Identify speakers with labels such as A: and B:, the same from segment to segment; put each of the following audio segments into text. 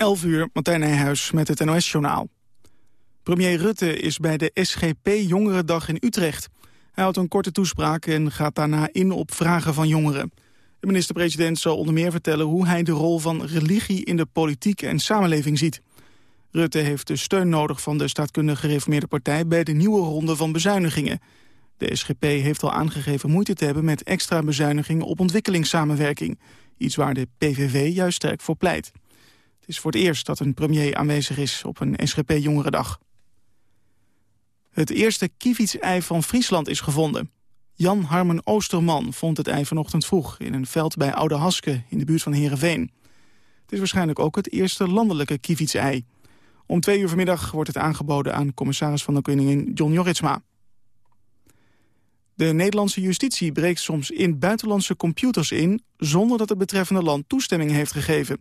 A: 11 uur, Martijn Nijhuis met het NOS-journaal. Premier Rutte is bij de SGP Jongerendag in Utrecht. Hij houdt een korte toespraak en gaat daarna in op vragen van jongeren. De minister-president zal onder meer vertellen hoe hij de rol van religie in de politiek en samenleving ziet. Rutte heeft de steun nodig van de staatkundige gereformeerde partij bij de nieuwe ronde van bezuinigingen. De SGP heeft al aangegeven moeite te hebben met extra bezuinigingen op ontwikkelingssamenwerking. Iets waar de PVV juist sterk voor pleit. Is voor het eerst dat een premier aanwezig is op een SGP-jongerendag. Het eerste kievits-ei van Friesland is gevonden. Jan Harmen Oosterman vond het ei vanochtend vroeg... in een veld bij Oude Haske in de buurt van Heerenveen. Het is waarschijnlijk ook het eerste landelijke kievits-ei. Om twee uur vanmiddag wordt het aangeboden aan commissaris van de Koningin John Jorritsma. De Nederlandse justitie breekt soms in buitenlandse computers in... zonder dat het betreffende land toestemming heeft gegeven.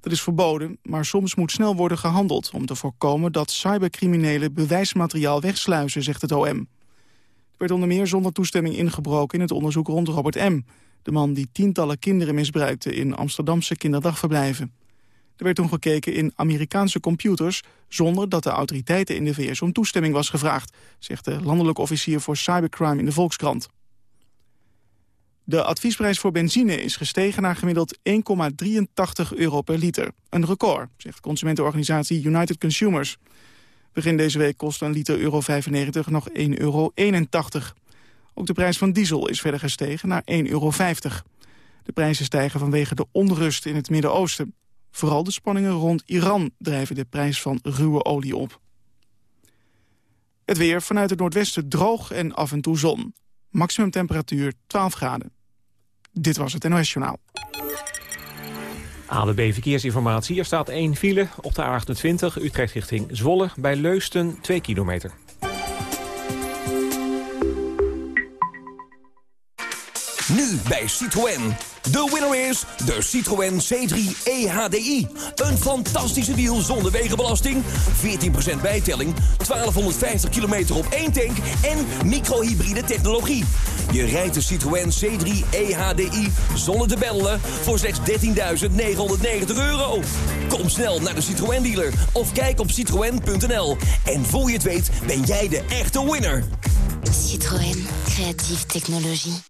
A: Dat is verboden, maar soms moet snel worden gehandeld... om te voorkomen dat cybercriminelen bewijsmateriaal wegsluizen, zegt het OM. Er werd onder meer zonder toestemming ingebroken in het onderzoek rond Robert M., de man die tientallen kinderen misbruikte in Amsterdamse kinderdagverblijven. Er werd toen gekeken in Amerikaanse computers... zonder dat de autoriteiten in de VS om toestemming was gevraagd... zegt de landelijke officier voor cybercrime in de Volkskrant. De adviesprijs voor benzine is gestegen naar gemiddeld 1,83 euro per liter. Een record, zegt consumentenorganisatie United Consumers. Begin deze week kost een liter euro 95 nog 1,81 euro. Ook de prijs van diesel is verder gestegen naar 1,50 euro. De prijzen stijgen vanwege de onrust in het Midden-Oosten. Vooral de spanningen rond Iran drijven de prijs van ruwe olie op. Het weer vanuit het noordwesten droog en af en toe zon. Maximum temperatuur 12 graden. Dit was het NOS Journaal.
B: ADB Verkeersinformatie. Er staat één file op de A28 Utrecht richting Zwolle. Bij Leusten 2 kilometer.
C: Nu bij Citroën. De winner is de Citroën C3 EHDI. Een fantastische wiel zonder wegenbelasting, 14% bijtelling, 1250 kilometer op één tank en microhybride technologie. Je rijdt de Citroën C3 EHDI zonder te bellen voor slechts 13.990 euro. Kom snel naar de Citroën dealer of kijk op citroën.nl. En voor je het weet ben jij de echte winner.
D: Citroën, creatieve technologie.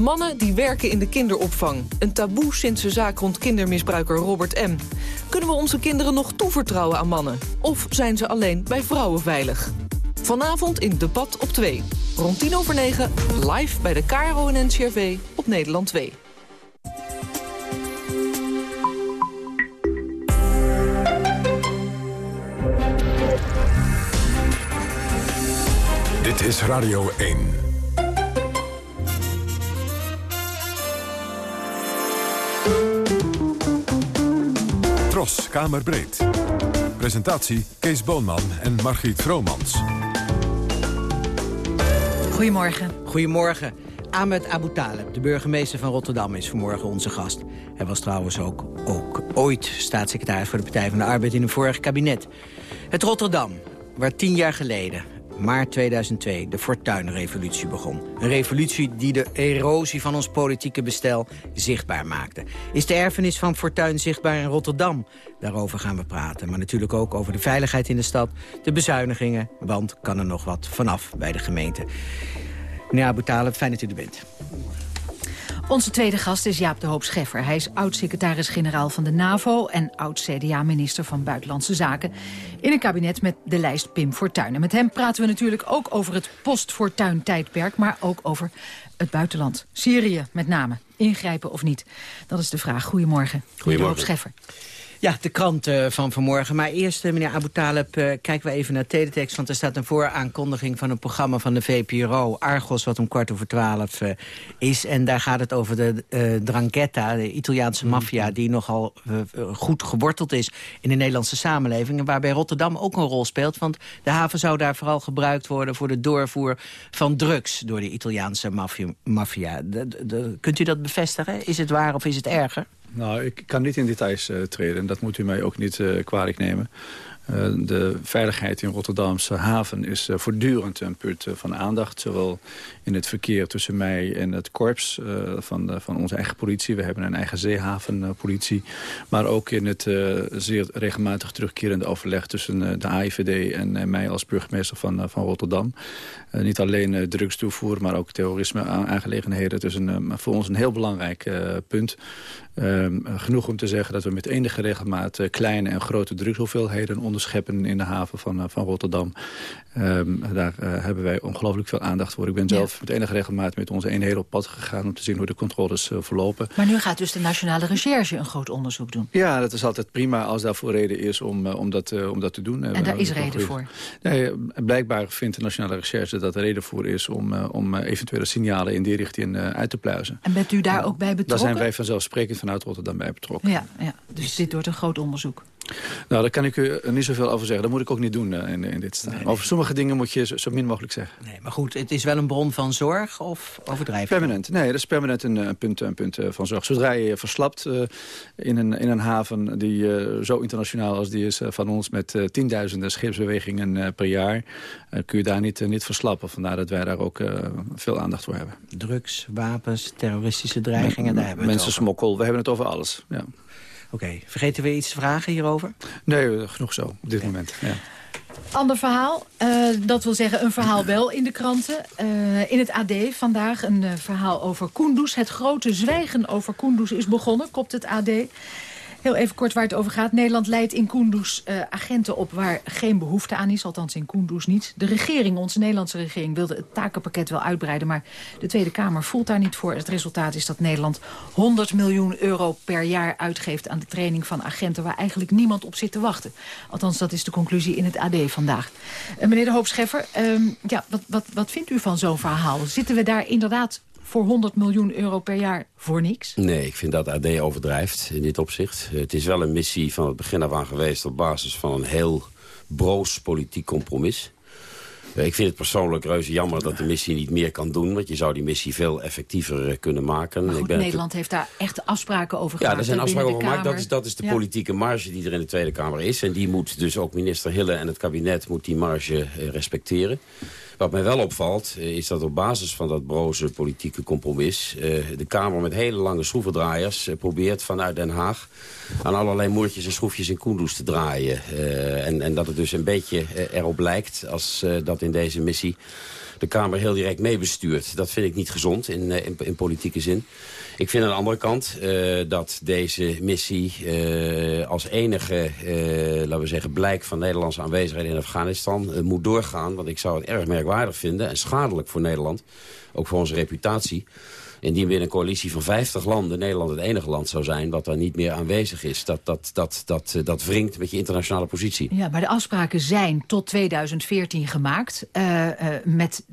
E: Mannen die werken in de kinderopvang. Een taboe sinds de zaak rond kindermisbruiker Robert M. Kunnen we onze kinderen nog toevertrouwen aan mannen? Of zijn ze alleen bij vrouwen veilig? Vanavond in Debat op 2. Rond 10 over 9, live bij de KRO en NCRV op Nederland 2.
F: Dit is Radio 1. Tros, Kamerbreed. Presentatie Kees Boonman en Margriet Vromans.
G: Goedemorgen.
H: Goedemorgen. Ahmed Abu Taleb, de burgemeester van Rotterdam, is vanmorgen onze gast. Hij was trouwens ook, ook ooit staatssecretaris voor de Partij van de Arbeid in een vorig kabinet. Het Rotterdam, waar tien jaar geleden maart 2002 de Fortuynrevolutie begon. Een revolutie die de erosie van ons politieke bestel zichtbaar maakte. Is de erfenis van Fortuyn zichtbaar in Rotterdam? Daarover gaan we praten. Maar natuurlijk ook over de veiligheid in de stad, de bezuinigingen... want kan er nog wat vanaf bij de gemeente. Meneer Abu Talib, fijn dat u er bent.
G: Onze tweede gast is Jaap de Hoop Scheffer. Hij is oud-secretaris-generaal van de NAVO... en oud-CDA-minister van Buitenlandse Zaken... in een kabinet met de lijst Pim Fortuyn. En met hem praten we natuurlijk ook over het post-Fortuyn-tijdperk... maar ook over het buitenland. Syrië met name. Ingrijpen of niet? Dat is de vraag. Goedemorgen.
I: Goedemorgen.
G: Scheffer.
H: Ja, de krant uh, van vanmorgen. Maar eerst, uh, meneer Abu Talib, uh, kijken we even naar teletext. Want er staat een vooraankondiging van een programma van de VPRO. Argos, wat om kwart over twaalf is. En daar gaat het over de Drangheta, de Italiaanse mm. maffia... die nogal goed geworteld is in de Nederlandse samenleving. En waarbij Rotterdam ook een rol speelt. Want de haven zou daar vooral gebruikt worden... voor de doorvoer van drugs door de Italiaanse maffia. Kunt u dat bevestigen? Is het waar of is het erger?
I: Nou, ik kan niet in details uh, treden. Dat moet u mij ook niet uh, kwalijk nemen. Uh, de veiligheid in Rotterdamse haven is voortdurend een punt van aandacht. Zowel in het verkeer tussen mij en het korps uh, van, van onze eigen politie. We hebben een eigen zeehavenpolitie. maar ook in het uh, zeer regelmatig terugkerende overleg tussen de AIVD en mij als burgemeester van, van Rotterdam. niet alleen drugstoevoer, maar ook terrorisme-aangelegenheden. Dus een, voor ons een heel belangrijk punt. Ehm, genoeg om te zeggen dat we met enige regelmaat kleine en grote drugshoeveelheden onderscheppen in de haven van, van Rotterdam. Um, daar hebben wij ongelooflijk veel aandacht voor. Ik ben zelf met enige regelmaat met onze eenheden op pad gegaan... om te zien hoe de controles uh, verlopen.
G: Maar nu gaat dus de Nationale Recherche een groot onderzoek doen?
I: Ja, dat is altijd prima als daarvoor reden is om, uh, om, dat, uh, om dat te doen.
G: En daar is reden voor?
I: Nee, blijkbaar vindt de Nationale Recherche dat er reden voor is... om, om eventuele signalen in die richting uit te pluizen.
G: En bent u daar ook bij betrokken?
I: Daar zijn wij vanzelfsprekend vanuit Rotterdam bij betrokken.
G: Ja, ja. dus dit wordt een groot onderzoek?
I: Nou, daar kan ik u niet zoveel over zeggen. Dat moet ik ook niet doen in, in dit nee, nee. Over sommige dingen moet je zo, zo, min mogelijk zeggen.
H: Nee, maar goed, het is wel een bron van zorg of overdrijven?
I: Permanent. Nee, dat is permanent een, een punt, een punt van zorg. Zodra je verslapt uh, in, een, in een haven die uh, zo internationaal als die is uh, van ons... met tienduizenden scheepsbewegingen per jaar... kun je daar niet, niet verslappen. Vandaar dat wij daar ook veel aandacht voor hebben.
H: Drugs, wapens, terroristische dreigingen, daar hebben
I: we Mensen smokkel, we hebben het over alles. Ja.
H: Oké, okay. vergeten we iets te vragen hierover?
I: Nee, genoeg zo op dit moment. Ja.
G: Ander verhaal, uh, dat wil zeggen een verhaal wel in de kranten. Uh, in het AD vandaag een uh, verhaal over Kunduz. Het grote zwijgen over Kunduz is begonnen, kopt het AD. Heel even kort waar het over gaat. Nederland leidt in Kunduz uh, agenten op waar geen behoefte aan is. Althans in Kunduz niet. De regering, onze Nederlandse regering, wilde het takenpakket wel uitbreiden. Maar de Tweede Kamer voelt daar niet voor. Het resultaat is dat Nederland 100 miljoen euro per jaar uitgeeft... aan de training van agenten waar eigenlijk niemand op zit te wachten. Althans, dat is de conclusie in het AD vandaag. Uh, meneer de Hoop Scheffer, uh, ja, wat, wat, wat vindt u van zo'n verhaal? Zitten we daar inderdaad voor 100 miljoen euro per jaar voor niks?
J: Nee, ik vind dat AD overdrijft in dit opzicht. Het is wel een missie van het begin af aan geweest... op basis van een heel broos politiek compromis. Eh, ik vind het persoonlijk reuze jammer dat de missie niet meer kan doen. Want je zou die missie veel effectiever eh, kunnen maken.
G: Goed, Nederland heeft daar echt afspraken over gemaakt.
J: Ja, daar zijn afspraken over gemaakt. Dat is, dat is de ja. politieke marge die er in de Tweede Kamer is. En die moet dus ook minister Hille en het kabinet moet die marge eh, respecteren. Wat mij wel opvalt, eh, is dat op basis van dat broze politieke compromis... Uh, de Kamer met hele lange schroevendraaiers uh, probeert vanuit Den Haag... aan allerlei moertjes en schroefjes in Kunduz te draaien. En, en dat het dus een beetje erop lijkt als dat in deze missie de Kamer heel direct meebestuurt. Dat vind ik niet gezond in, in, in politieke zin. Ik vind aan de andere kant uh, dat deze missie uh, als enige, laten we zeggen, blijk van Nederlandse aanwezigheid in Afghanistan moet doorgaan. Want ik zou het erg merkwaardig vinden en schadelijk voor Nederland, ook voor onze reputatie indien we in een coalitie van 50 landen Nederland het enige land zou zijn... wat daar niet meer aanwezig is. Dat, dat, dat, dat, dat wringt met je internationale positie.
G: Ja, maar de afspraken zijn tot 2014 gemaakt. Uh, uh, met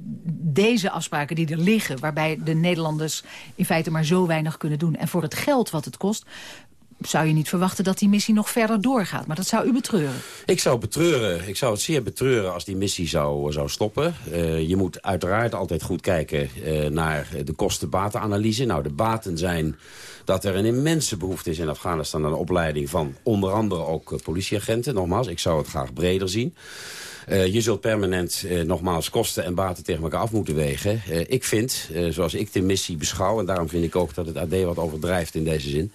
G: deze afspraken die er liggen... waarbij de Nederlanders in feite maar zo weinig kunnen doen. En voor het geld wat het kost zou je niet verwachten dat die missie nog verder doorgaat. Maar dat zou u betreuren.
J: Ik zou betreuren. Ik zou het zeer betreuren als die missie zou, zou stoppen. Uh, je moet uiteraard altijd goed kijken uh, naar de kosten-batenanalyse. Nou, de baten zijn dat er een immense behoefte is in Afghanistan... aan de opleiding van onder andere ook uh, politieagenten. Nogmaals, ik zou het graag breder zien. Je zult permanent nogmaals kosten en baten tegen elkaar af moeten wegen. Ik vind, zoals ik de missie beschouw... en daarom vind ik ook dat het AD wat overdrijft in deze zin...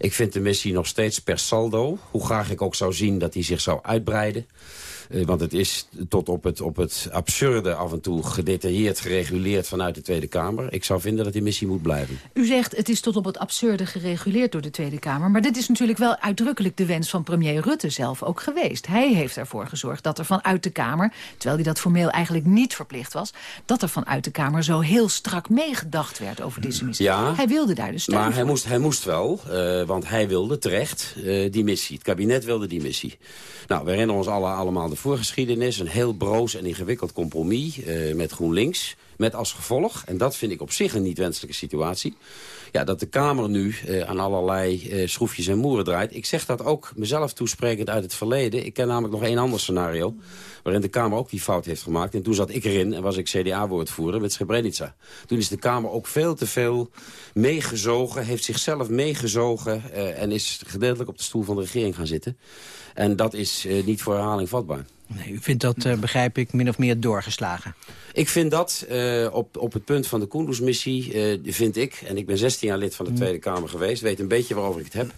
J: Ik vind de missie nog steeds per saldo, hoe graag ik ook zou zien dat die zich zou uitbreiden... Uh, want het is tot op het, op het absurde af en toe gedetailleerd gereguleerd vanuit de Tweede Kamer. Ik zou vinden dat die missie moet blijven.
G: U zegt het is tot op het absurde gereguleerd door de Tweede Kamer. Maar dit is natuurlijk wel uitdrukkelijk de wens van premier Rutte zelf ook geweest. Hij heeft ervoor gezorgd dat er vanuit de Kamer, terwijl hij dat formeel eigenlijk niet verplicht was, dat er vanuit de Kamer zo heel strak meegedacht werd over deze missie.
J: Ja,
G: hij wilde daar dus
J: Maar hij moest, hij moest wel, uh, want hij wilde terecht uh, die missie. Het kabinet wilde die missie. Nou, we herinneren ons alle, allemaal de voorgeschiedenis. Een heel broos en ingewikkeld compromis uh, met GroenLinks. Met als gevolg, en dat vind ik op zich een niet wenselijke situatie... Ja, dat de Kamer nu uh, aan allerlei uh, schroefjes en moeren draait. Ik zeg dat ook mezelf toesprekend uit het verleden. Ik ken namelijk nog één ander scenario... waarin de Kamer ook die fout heeft gemaakt. En toen zat ik erin en was ik CDA-woordvoerder met Srebrenica. Toen is de Kamer ook veel te veel meegezogen... heeft zichzelf meegezogen en is gedeeltelijk op de stoel van de regering gaan zitten. En dat is niet voor herhaling vatbaar.
H: Nee, u vindt dat, uh, begrijp ik, min of meer doorgeslagen?
J: Ik vind dat uh, op, op het punt van de Kunduz-missie, uh, vind ik... en ik ben 16 jaar lid van de Tweede Kamer geweest... weet een beetje waarover ik het heb...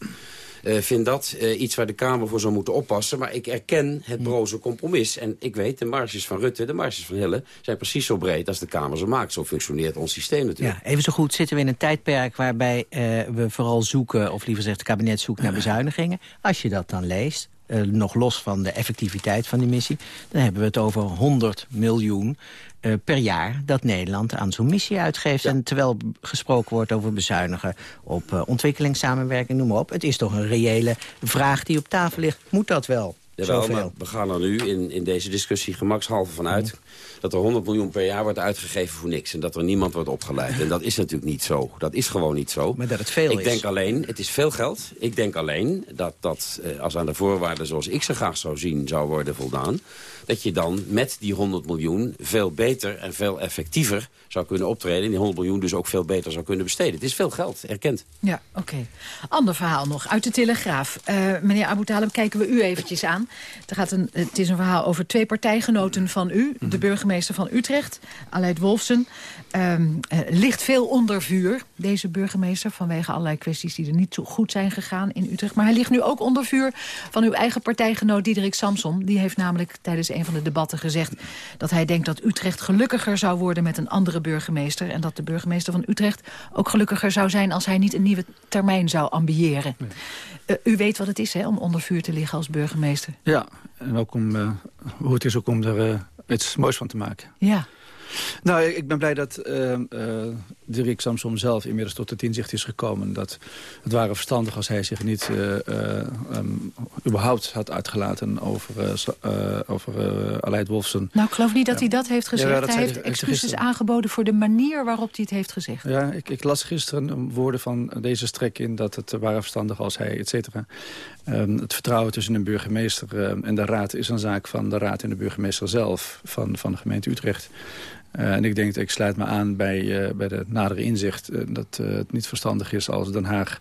J: Uh, vind dat iets waar de Kamer voor zou moeten oppassen. Maar ik erken het broze compromis. En ik weet, de marges van Rutte, de marges van Hille... zijn precies zo breed als de Kamer ze maakt. Zo functioneert ons systeem natuurlijk.
H: Ja, even zo goed zitten we in een tijdperk waarbij we vooral zoeken... of liever gezegd, het kabinet zoekt naar bezuinigingen. Als je dat dan leest, uh, nog los van de effectiviteit van die missie... dan hebben we het over 100 miljoen uh, per jaar dat Nederland aan zo'n missie uitgeeft. Ja. En terwijl gesproken wordt over bezuinigen op uh, ontwikkelingssamenwerking, noem maar op. Het is toch een reële vraag die op tafel ligt. Moet dat wel?
J: Jawel, maar we gaan er nu in, in deze discussie gemakshalve vanuit... Mm. Dat er 100 miljoen per jaar wordt uitgegeven voor niks... en dat er niemand wordt opgeleid. En dat is natuurlijk niet zo. Dat is gewoon niet zo.
H: Maar dat het veel
J: ik
H: is.
J: denk alleen, het is veel geld. Ik denk alleen dat, dat eh, als aan de voorwaarden zoals ik ze graag zou zien... zou worden voldaan, dat je dan met die 100 miljoen... veel beter en veel effectiever zou kunnen optreden... en die 100 miljoen dus ook veel beter zou kunnen besteden. Het is veel geld, erkend.
G: Ja, oké. Okay. Ander verhaal nog, uit de Telegraaf. Uh, meneer Abu Talib, kijken we u eventjes aan. Er gaat een, het is een verhaal over twee partijgenoten van u. Mm -hmm. De burgemeester van Utrecht, Aleid Wolfsen. Um, uh, ligt veel onder vuur, deze burgemeester... vanwege allerlei kwesties die er niet zo goed zijn gegaan in Utrecht. Maar hij ligt nu ook onder vuur van uw eigen partijgenoot Diederik Samson. Die heeft namelijk tijdens een van de debatten gezegd... dat hij denkt dat Utrecht gelukkiger zou worden met een andere burgemeester... en dat de burgemeester van Utrecht ook gelukkiger zou zijn... als hij niet een nieuwe termijn zou ambiëren. Nee. Uh, u weet wat het is hè, om onder vuur te liggen als burgemeester.
I: Ja, en ook om, uh, hoe het is ook om er uh, iets moois van te maken.
G: Ja.
I: Nou, ik ben blij dat uh, uh, Dirk Samsom zelf inmiddels tot het inzicht is gekomen... dat het ware verstandig als hij zich niet uh, um, überhaupt had uitgelaten over, over Aleid Wolfsen.
G: Nou, ik geloof niet dat hij dat heeft gezegd. Ja, dat hij heeft excuses aangeboden voor de manier waarop hij het heeft gezegd.
I: Ja, ik, ik las gisteren woorden van deze strek in... dat het ware verstandig als hij, et cetera... Um, het vertrouwen tussen een burgemeester en de raad is een zaak van de raad en de burgemeester zelf van, van de gemeente Utrecht. Uh, en ik denk dat ik sluit me aan bij, uh, bij de nadere inzicht uh, dat het niet verstandig is als Den Haag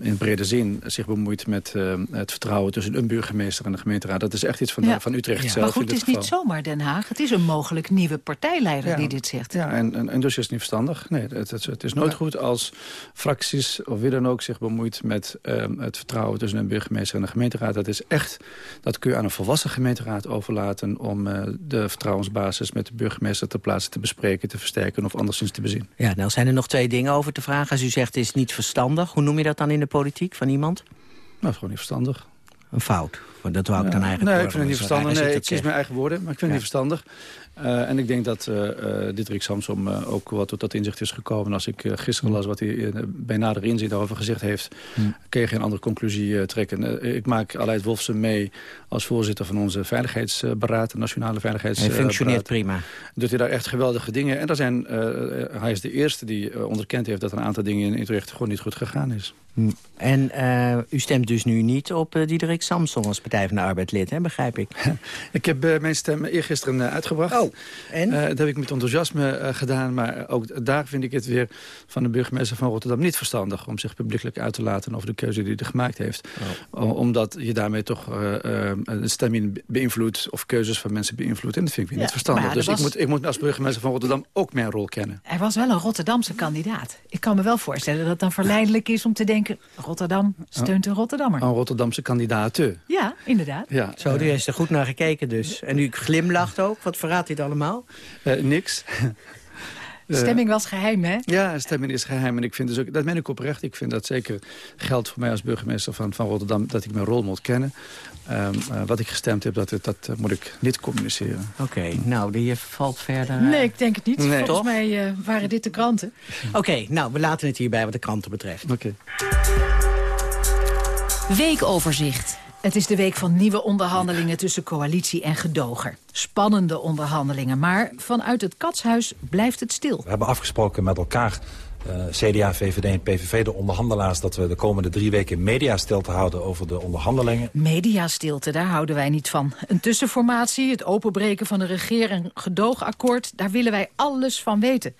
I: in brede zin zich bemoeit met het vertrouwen tussen een burgemeester en de gemeenteraad. Dat is echt iets van,
G: ja.
I: van Utrecht
G: ja.
I: zelf.
G: Maar goed, het is
I: geval.
G: niet zomaar Den Haag. Het is een mogelijk nieuwe partijleider
I: ja.
G: die dit zegt.
I: Ja, en, en, en dus is het niet verstandig. Nee, het, het, het is nooit goed als fracties of wie dan ook zich bemoeit met het vertrouwen tussen een burgemeester en de gemeenteraad. Dat is echt, dat kun je aan een volwassen gemeenteraad overlaten om de vertrouwensbasis met de burgemeester ter plaatse te bespreken, te versterken of anderszins te bezien.
H: Ja, nou zijn er nog twee dingen over te vragen. Als u zegt het is niet verstandig, hoe noem je dat dan in de politiek van iemand?
I: Nou, gewoon niet verstandig.
H: Een fout, dat wou ik dan eigenlijk
I: Nee, ik vind het niet verstandig. Nee, ik kies mijn eigen woorden, maar ik vind het niet verstandig. Uh, en ik denk dat uh, uh, Diederik Samsom uh, ook wat tot dat inzicht is gekomen. Als ik gisteren las wat hij bij nader inzicht over gezegd heeft... Hmm. kun je geen andere conclusie trekken. ik maak Aleid Wolfsen mee als voorzitter van onze veiligheidsberaad... de Nationale Veiligheidsberaad.
H: Hij functioneert prima.
I: Doet hij daar echt geweldige dingen. En daar zijn, hij is de eerste die onderkend heeft dat een aantal dingen in Utrecht gewoon niet goed gegaan is.
H: Hmm. En u stemt dus nu niet op Diederik Samson als Partij van de Arbeid lid, hè, begrijp ik?
I: ik heb uh, mijn stem eergisteren uitgebracht.
H: Oh, en?
I: dat heb ik met enthousiasme gedaan. Maar ook daar vind ik het weer van de burgemeester van Rotterdam niet verstandig... om zich publiekelijk uit te laten over de keuze die hij gemaakt heeft. Oh. Omdat je daarmee toch de stemming beïnvloedt... of keuzes van mensen beïnvloedt. En dat vind ik weer ja, niet verstandig. Dus was... ik, moet, ik moet als burgemeester van Rotterdam ook mijn rol kennen.
G: Er was wel een Rotterdamse kandidaat. Ik kan me wel voorstellen dat het dan verleidelijk is om te denken... Rotterdam steunt een Rotterdammer.
I: Een Rotterdamse kandidaat.
G: Ja. Inderdaad.
H: Ja, Zo, die heeft er goed naar gekeken dus. En u glimlacht ook. Wat verraadt dit allemaal?
I: Uh, niks.
G: De stemming was geheim, hè?
I: Ja, de stemming is geheim. En ik vind dus ook, dat ben ik oprecht. Ik vind dat zeker geldt voor mij als burgemeester van, van Rotterdam... dat ik mijn rol moet kennen. Um, uh, wat ik gestemd heb, dat, dat uh, moet ik niet communiceren.
H: Oké, okay, nou, die valt verder...
G: Nee, ik denk het niet. Nee. Volgens mij uh, waren dit de kranten.
H: Oké, okay, nou, we laten het hierbij wat de kranten betreft.
I: Oké.
D: Okay.
G: Weekoverzicht. Het is de week van nieuwe onderhandelingen tussen coalitie en gedoger. Spannende onderhandelingen, maar vanuit het katshuis blijft het stil.
K: We hebben afgesproken met elkaar uh, CDA, VVD en PVV, de onderhandelaars... dat we de komende drie weken mediastilte houden over de onderhandelingen.
G: Mediastilte, daar houden wij niet van. Een tussenformatie, het openbreken van een regeer- en gedoogakkoord... daar willen wij alles van weten.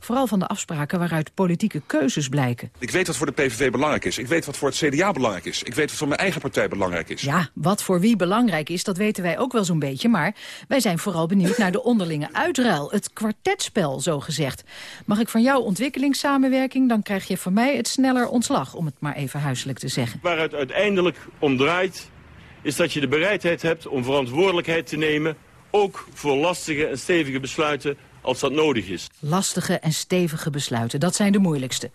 G: Vooral van de afspraken waaruit politieke keuzes blijken.
L: Ik weet wat voor de PVV belangrijk is. Ik weet wat voor het CDA belangrijk is. Ik weet wat voor mijn eigen partij belangrijk is.
G: Ja, wat voor wie belangrijk is, dat weten wij ook wel zo'n beetje. Maar wij zijn vooral benieuwd naar de onderlinge uitruil. Het kwartetspel, zo gezegd. Mag ik van jou ontwikkelings samenwerking... dan krijg je van mij het sneller ontslag, om het maar even huiselijk te zeggen.
M: Waar het uiteindelijk om draait, is dat je de bereidheid hebt om verantwoordelijkheid te nemen... ook voor lastige en stevige besluiten als dat nodig is.
G: Lastige en stevige besluiten, dat zijn de moeilijkste.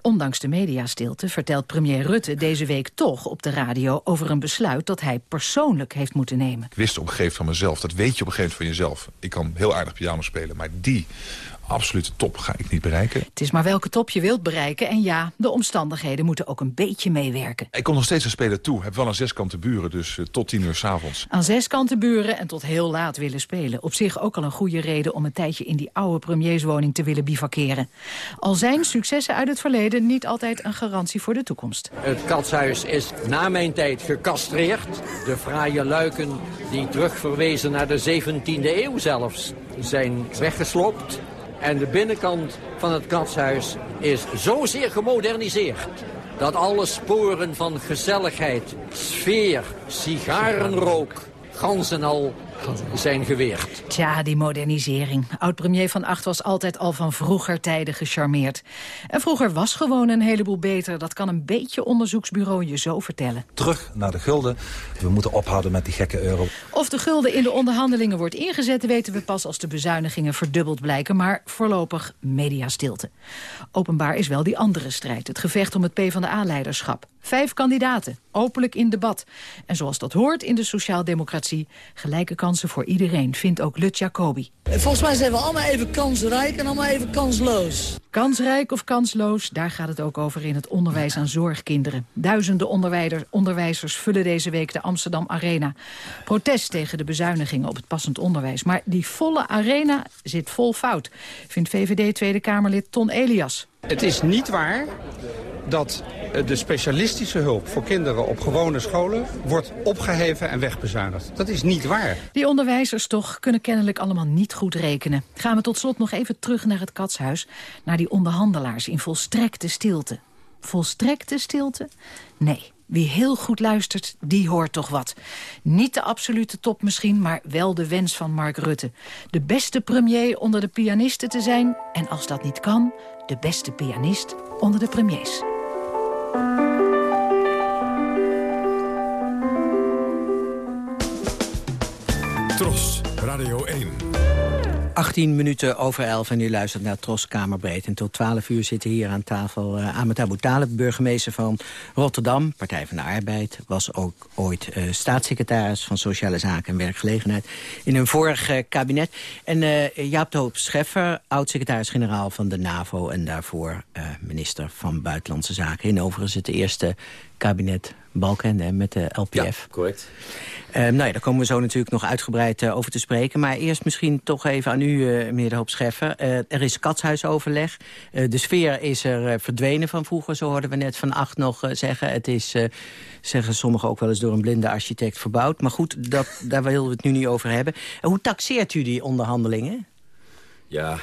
G: Ondanks de mediastilte vertelt premier Rutte deze week toch op de radio... over een besluit dat hij persoonlijk heeft moeten nemen.
N: Ik wist op een gegeven moment van mezelf, dat weet je op een gegeven moment van jezelf. Ik kan heel aardig piano spelen, maar die absolute top ga ik niet bereiken.
G: Het is maar welke top je wilt bereiken. En ja, de omstandigheden moeten ook een beetje meewerken.
N: Ik kom nog steeds een speler toe. Heb wel aan zes kanten buren, dus uh, tot tien uur s'avonds.
G: Aan zes kanten buren en tot heel laat willen spelen. Op zich ook al een goede reden om een tijdje in die oude premierswoning te willen bivakeren. Al zijn successen uit het verleden niet altijd een garantie voor de toekomst.
O: Het katshuis is na mijn tijd gecastreerd. De fraaie luiken die terugverwezen naar de 17e eeuw zelfs zijn weggeslopt. En de binnenkant van het katshuis is zozeer gemoderniseerd... dat alle sporen van gezelligheid, sfeer, sigarenrook, ganzen al zijn geweerd.
G: Tja, die modernisering. Oud-premier Van Acht was altijd al van vroeger tijden gecharmeerd. En vroeger was gewoon een heleboel beter. Dat kan een beetje onderzoeksbureau je zo vertellen.
K: Terug naar de gulden. We moeten ophouden met die gekke euro.
G: Of de gulden in de onderhandelingen wordt ingezet... weten we pas als de bezuinigingen verdubbeld blijken. Maar voorlopig mediastilte. Openbaar is wel die andere strijd. Het gevecht om het PvdA-leiderschap. Vijf kandidaten, openlijk in debat. En zoals dat hoort in de sociaaldemocratie... gelijke kansen voor iedereen, vindt ook Lut Jacobi.
P: Volgens mij zijn we allemaal even kansrijk en allemaal even kansloos.
G: Kansrijk of kansloos, daar gaat het ook over in het onderwijs aan zorgkinderen. Duizenden onderwijzers vullen deze week de Amsterdam Arena. Protest tegen de bezuinigingen op het passend onderwijs. Maar die volle arena zit vol fout, vindt VVD Tweede Kamerlid Ton Elias.
Q: Het is niet waar dat de specialistische hulp voor kinderen op gewone scholen wordt opgeheven en wegbezuinigd. Dat is niet waar.
G: Die onderwijzers toch kunnen kennelijk allemaal niet goed rekenen. Gaan we tot slot nog even terug naar het katshuis, naar die onderhandelaars in volstrekte stilte. Volstrekte stilte? Nee. Wie heel goed luistert, die hoort toch wat. Niet de absolute top misschien, maar wel de wens van Mark Rutte. De beste premier onder de pianisten te zijn... en als dat niet kan, de beste pianist onder de premiers.
F: Tros, Radio 1.
H: 18 minuten over 11 en u luistert naar Tros Kamerbreed. En tot 12 uur zitten hier aan tafel uh, Ahmed Abu Talib, burgemeester van Rotterdam. Partij van de Arbeid. Was ook ooit uh, staatssecretaris van Sociale Zaken en Werkgelegenheid. In een vorig uh, kabinet. En uh, Jaap de Hoop Scheffer, oud-secretaris-generaal van de NAVO. En daarvoor minister van Buitenlandse Zaken. In overigens het eerste kabinet Balkenende met de LPF.
J: Ja, correct.
H: Uh, nou ja, daar komen we zo natuurlijk nog uitgebreid uh, over te spreken. Maar eerst misschien toch even aan u, uh, meneer de Hoop Scheffer. er is katshuisoverleg. de sfeer is er verdwenen van vroeger, zo hoorden we net van acht nog zeggen. Het is, zeggen sommigen ook wel eens, door een blinde architect verbouwd. Maar goed, dat, daar willen we het nu niet over hebben. hoe taxeert u die onderhandelingen?
J: Ja,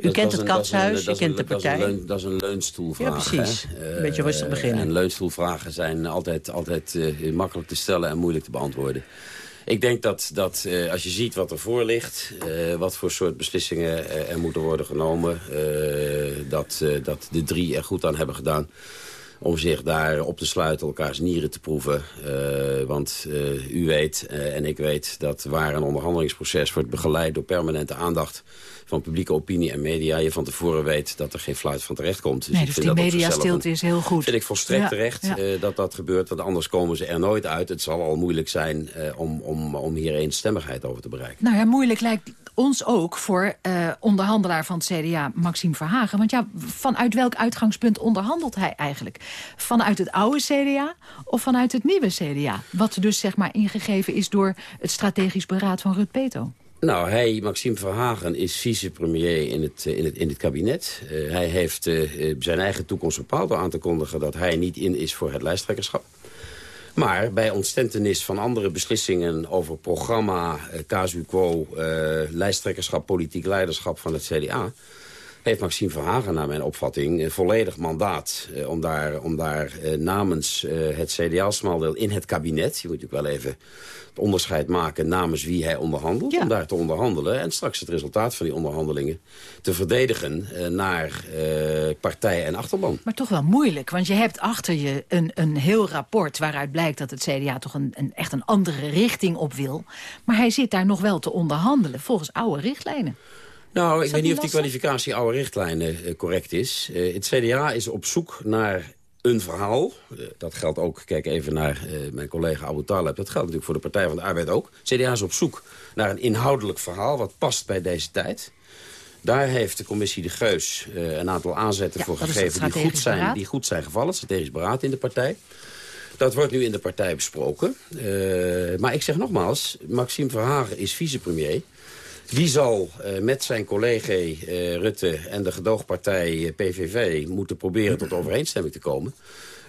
H: u kent het katshuis, u kent de partij.
J: Dat is een leunstoelvraag.
H: Ja, precies. Een beetje rustig beginnen.
J: En leunstoelvragen zijn altijd, altijd uh, makkelijk te stellen en moeilijk te beantwoorden. Ik denk dat, dat uh, als je ziet wat er voor ligt... Uh, wat voor soort beslissingen er moeten worden genomen... dat, dat de drie er goed aan hebben gedaan om zich daar op te sluiten, elkaars nieren te proeven. Uh, want uh, u weet uh, en ik weet dat waar een onderhandelingsproces wordt begeleid door permanente aandacht van publieke opinie en media... je van tevoren weet dat er geen fluit van terecht komt.
G: Dus, nee, dus die mediastilte is heel goed.
J: vind ik volstrekt ja, terecht ja. dat dat gebeurt. Want anders komen ze er nooit uit. Het zal al moeilijk zijn om, om, om hier eenstemmigheid over te bereiken.
G: Nou ja, moeilijk lijkt ons ook voor uh, onderhandelaar van het CDA, Maxime Verhagen. Want ja, vanuit welk uitgangspunt onderhandelt hij eigenlijk? Vanuit het oude CDA of vanuit het nieuwe CDA? Wat dus zeg maar ingegeven is door het strategisch beraad van Rut Peto.
J: Nou, hij, Maxime Verhagen, is vicepremier in het, in, het, in het kabinet. Uh, hij heeft zijn eigen toekomst bepaald door aan te kondigen... dat hij niet in is voor het lijsttrekkerschap. Maar bij ontstentenis van andere beslissingen over programma, uh, casu quo... lijsttrekkerschap, politiek leiderschap van het CDA heeft Maxime Verhagen naar mijn opvatting volledig mandaat... Eh, om daar, om daar eh, namens eh, het CDA-smaldeel in het kabinet... je moet natuurlijk wel even het onderscheid maken namens wie hij onderhandelt... Ja. om daar te onderhandelen en straks het resultaat van die onderhandelingen... te verdedigen naar partij en achterban.
G: Maar toch wel moeilijk, want je hebt achter je een, een heel rapport... waaruit blijkt dat het CDA toch een, een, echt een andere richting op wil. Maar hij zit daar nog wel te onderhandelen volgens oude richtlijnen.
J: Nou, ik weet niet of die kwalificatie oude richtlijnen uh, correct is. Uh, het CDA is op zoek naar een verhaal. Uh, dat geldt ook, kijk even naar mijn collega Abu Talib. Dat geldt natuurlijk voor de Partij van de Arbeid ook. CDA is op zoek naar een inhoudelijk verhaal... wat past bij deze tijd. Daar heeft de commissie De Geus een aantal aanzetten ja, voor gegeven... Die goed, zijn, die goed zijn gevallen, strategisch beraad in de partij. Dat wordt nu in de partij besproken. maar ik zeg nogmaals, Maxime Verhagen is vicepremier... Wie zal uh, met zijn collega uh, Rutte en de gedoogpartij uh, PVV moeten proberen tot overeenstemming te komen?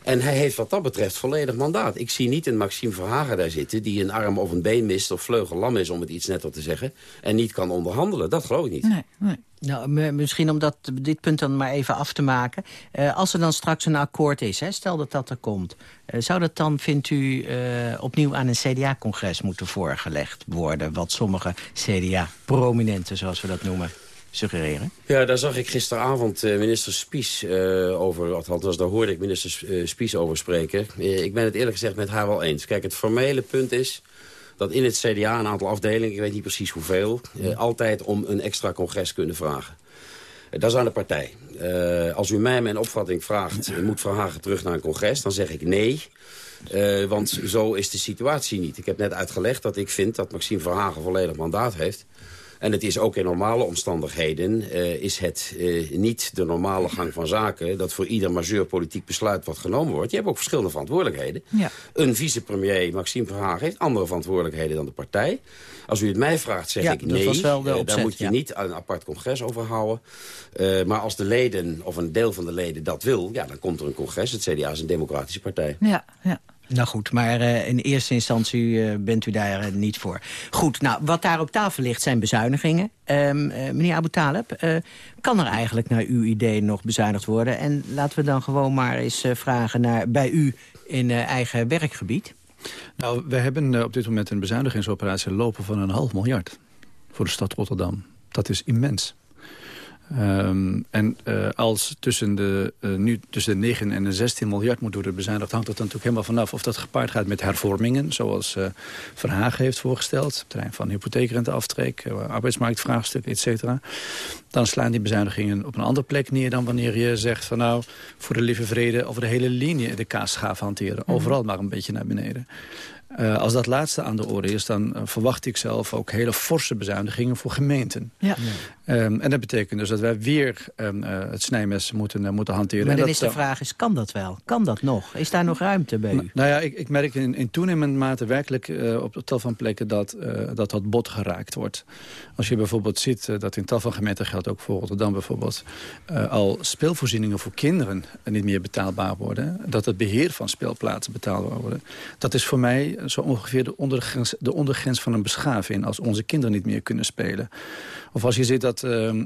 J: En hij heeft wat dat betreft volledig mandaat. Ik zie niet een Maxime Verhagen daar zitten... die een arm of een been mist of vleugellam is, om het iets netter te zeggen... en niet kan onderhandelen. Dat geloof ik niet.
G: Nee, nee.
H: Nou, misschien om dat, dit punt dan maar even af te maken. Uh, als er dan straks een akkoord is, hè, stel dat dat er komt... Uh, zou dat dan, vindt u, uh, opnieuw aan een CDA-congres moeten voorgelegd worden... wat sommige CDA-prominenten, zoals we dat noemen, suggereren?
J: Ja, daar zag ik gisteravond uh, minister Spies uh, over, althans daar hoorde ik minister uh, Spies over spreken. ik ben het eerlijk gezegd met haar wel eens. Kijk, het formele punt is dat in het CDA een aantal afdelingen, ik weet niet precies hoeveel... altijd om een extra congres kunnen vragen. Dat is aan de partij. als u mij mijn opvatting vraagt, moet Verhagen terug naar een congres, dan zeg ik nee... Uh, want zo is de situatie niet. Ik heb net uitgelegd dat ik vind dat Maxime Verhagen volledig mandaat heeft. En het is ook in normale omstandigheden uh, is het uh, niet de normale gang van zaken... dat voor ieder majeur politiek besluit wat genomen wordt. Je hebt ook verschillende verantwoordelijkheden. Ja. Een vicepremier, Maxime Verhagen, heeft andere verantwoordelijkheden dan de partij. Als u het mij vraagt, zeg
H: ja,
J: ik nee.
H: De
J: opzet, daar moet je ja. niet een apart congres over houden. Maar als de leden, of een deel van de leden dat wil... ja, dan komt er een congres. Het CDA is een democratische partij.
G: Ja, ja.
H: Nou goed, maar uh, in eerste instantie uh, bent u daar uh, niet voor. Goed, nou, wat daar op tafel ligt zijn bezuinigingen. Um, meneer Abu Talib, kan er eigenlijk naar uw idee nog bezuinigd worden? En laten we dan gewoon maar eens vragen naar bij u in eigen werkgebied.
I: Nou, we hebben op dit moment een bezuinigingsoperatie lopen van een half miljard voor de stad Rotterdam. Dat is immens. Um, en uh, als tussen de, uh, nu tussen de 9 en de 16 miljard moet worden bezuinigd... hangt het dan natuurlijk helemaal vanaf of dat gepaard gaat met hervormingen... zoals uh, Verhagen heeft voorgesteld, op het terrein van hypotheekrenteaftrek... arbeidsmarktvraagstuk, et cetera. Dan slaan die bezuinigingen op een andere plek neer... dan wanneer je zegt van nou, voor de lieve vrede... over de hele linie de kaasschaaf hanteren. Mm. Overal maar een beetje naar beneden. Uh, als dat laatste aan de orde is, dan uh, verwacht ik zelf ook hele forse bezuinigingen voor gemeenten. Ja. Um, en dat betekent dus dat wij weer um, uh, het snijmes moeten, moeten hanteren.
H: Maar
I: dan
H: is de vraag, is, kan dat wel? Kan dat nog? Is daar nog ruimte bij u?
I: Nou ja, ik, ik merk in, in toenemende mate werkelijk op tal van plekken dat, dat dat bot geraakt wordt. Als je bijvoorbeeld ziet dat in tal van gemeenten geldt, ook voor Rotterdam bijvoorbeeld, al speelvoorzieningen voor kinderen niet meer betaalbaar worden. Dat het beheer van speelplaatsen betaalbaar worden. Dat is voor mij zo ongeveer de ondergrens, de ondergrens van een beschaving... als onze kinderen niet meer kunnen spelen. Of als je ziet dat uh, uh,